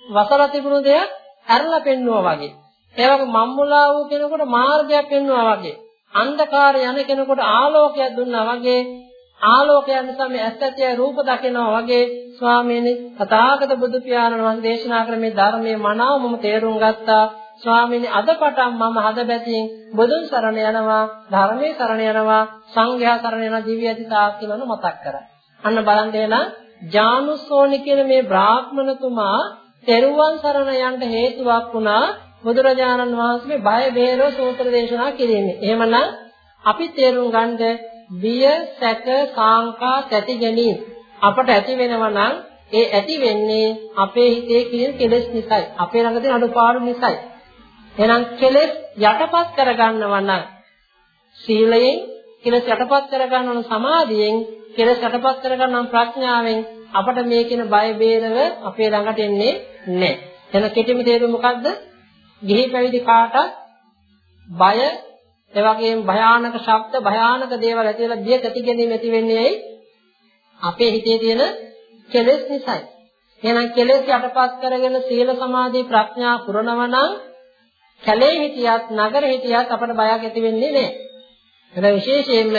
වසල තිබුණු දෙයක් ඇරලා පෙන්නුවා වගේ. ඒ වගේ මම්මුලා වූ කෙනෙකුට මාර්ගයක් පෙන්වුවා වගේ. අන්ධකාරය යන කෙනෙකුට ආලෝකයක් දුන්නා වගේ ආලෝකයන් නිසා මේ ඇත්තත්‍ය රූප දකිනවා වගේ ස්වාමීනි තථාගත බුදු පියාණන් වහන්සේ දේශනා කළ මේ ධර්මයේ මනාව මම තේරුම් ගත්තා ස්වාමීනි අද පටන් මම හදබැතින් බුදුන් සරණ යනවා ධර්මයේ සරණ යනවා සංඝයා සරණ යනවා දිව්‍ය අධිතා කියලාන මතක් කරා. අන්න බලන්න එහෙනම් ජානුසෝනි කියන මේ බ්‍රාහ්මණතුමා තෙරුවන් සරණ යන්න හේතුවක් වුණා බුදුරජාණන් වහන්සේ බය බේරව සූත්‍ර දේශනා කිරීමේ. එහෙමනම් අපි තේරුම් ගන්න බිය, සැක, කාංකා, තැති ගැනීම අපට ඇති වෙනවා නම් ඒ ඇති වෙන්නේ අපේ හිතේ කියන කෙලෙස් නිසායි. අපේ ළඟ තියෙන අඩුපාඩු නිසායි. එහෙනම් කෙලෙස් යටපත් කරගන්නවා නම් සීලයෙන් කෙලෙස් යටපත් කරගන්න ඕන සමාධියෙන් කෙලෙස් යටපත් කරගන්න ප්‍රඥාවෙන් අපට මේ කියන බය බේරව අපේ ළඟට එන්නේ නැහැ. එහෙනම් කෙටිම තේරුම මොකද්ද? ගිහි පැවිදි කාටත් බය ඒ වගේම භයානක ශබ්ද භයානක දේවල් ඇති වෙලා බිය කැටි ගැනීම ඇති වෙන්නේ ඇයි? අපේ හිතේ තියෙන කෙලෙස් නිසායි. එහෙනම් කෙලෙස් යටපත් කරගෙන සීල සමාධි ප්‍රඥා පුරනවා නම් කැලේ හිටියත් නගර හිටියත් අපට බයක් ඇති වෙන්නේ නැහැ. එතන විශේෂයෙන්ම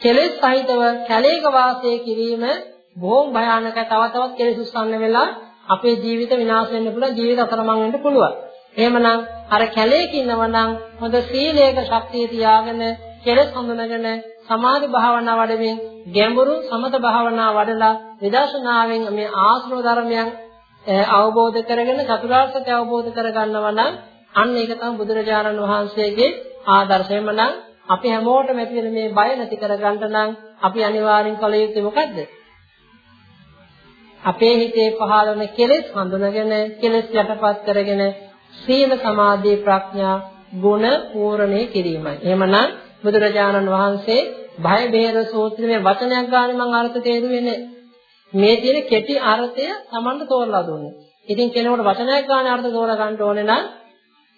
කෙලෙස් සහිතව කැලේක වාසය කිරීම බොහොම භයානකයි. තව තවත් කෙලෙස් උස්සන්න වෙලා අපේ ජීවිත විනාශ වෙන්න පුළුවන් ජීවිත අතරමං වෙන්න පුළුවන්. එහෙමනම් අර කැලේක ඉන්නවනම් හොඳ සීලයක ශක්තිය තියාගෙන කෙලස් හඳුනගෙන සමාධි භාවනා වඩමින් ගැඹුරු සමත භාවනා වඩලා විදර්ශනාවෙන් මේ ආශ්‍රව ධර්මයන් අවබෝධ කරගෙන චතුරාර්ය සත්‍ය අවබෝධ කරගන්නවා නම් අන්න ඒක තමයි බුදුරජාණන් වහන්සේගේ ආදර්ශයම නම් අපි හැමෝටම ඇති වෙන මේ බය නැති කරගන්න නම් අපි අනිවාර්යෙන් කළ යුත්තේ මොකද්ද? අපේ හිතේ පහළ වෙන කෙලෙස් හඳුනගෙන කෙලෙස් යටපත් කරගෙන සීල සමාධි ප්‍රඥා ගුණ පූර්ණේ කිරීමයි. එහෙමනම් බුදුරජාණන් වහන්සේ භය බේර සූත්‍රයේ වචනයක් ගානේ මම අර්ථ තේරුවේ මේ තියෙන කෙටි අර්ථය Tamanට තෝරලා දුන්නේ. ඉතින් කෙනෙකුට වචනයක් ගානේ අර්ථ තෝරා ගන්න ඕනේ නම්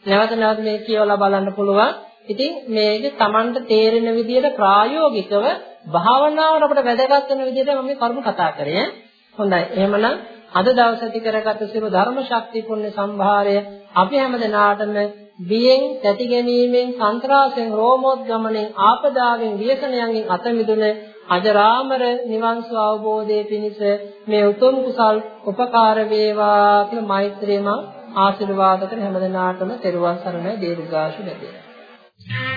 නැවත නැවත මේක කියවලා බලන්න පුළුවන්. ඉතින් මේක Tamanට තේරෙන විදිහට ප්‍රායෝගිකව භාවනාවට අපිට වැදගත් වෙන විදිහට මම මේ කරුණු කතා කරේ. හොඳයි. එහෙමනම් අද දවසේදී කරගත් සියලු ධර්ම ශක්තිය පුණ්‍ය සම්භාරය අපි හැමදෙනාටම බියෙන්, තැති ගැනීමෙන්, සන්ත්‍රාසයෙන්, රෝමෝද්ගමණයෙන්, ආපදාවෙන්, ව්‍යසනයන්ගෙන් අත මිදුන අජරාමර නිවන් සුව අවබෝධයේ පිණිස මේ උතුම් කුසල් උපකාර වේවා කියලා මෛත්‍රියම ආශිර්වාද කර හැමදෙනාටම තෙරුවන් සරණයි දීර්ඝාෂු ලැබේ.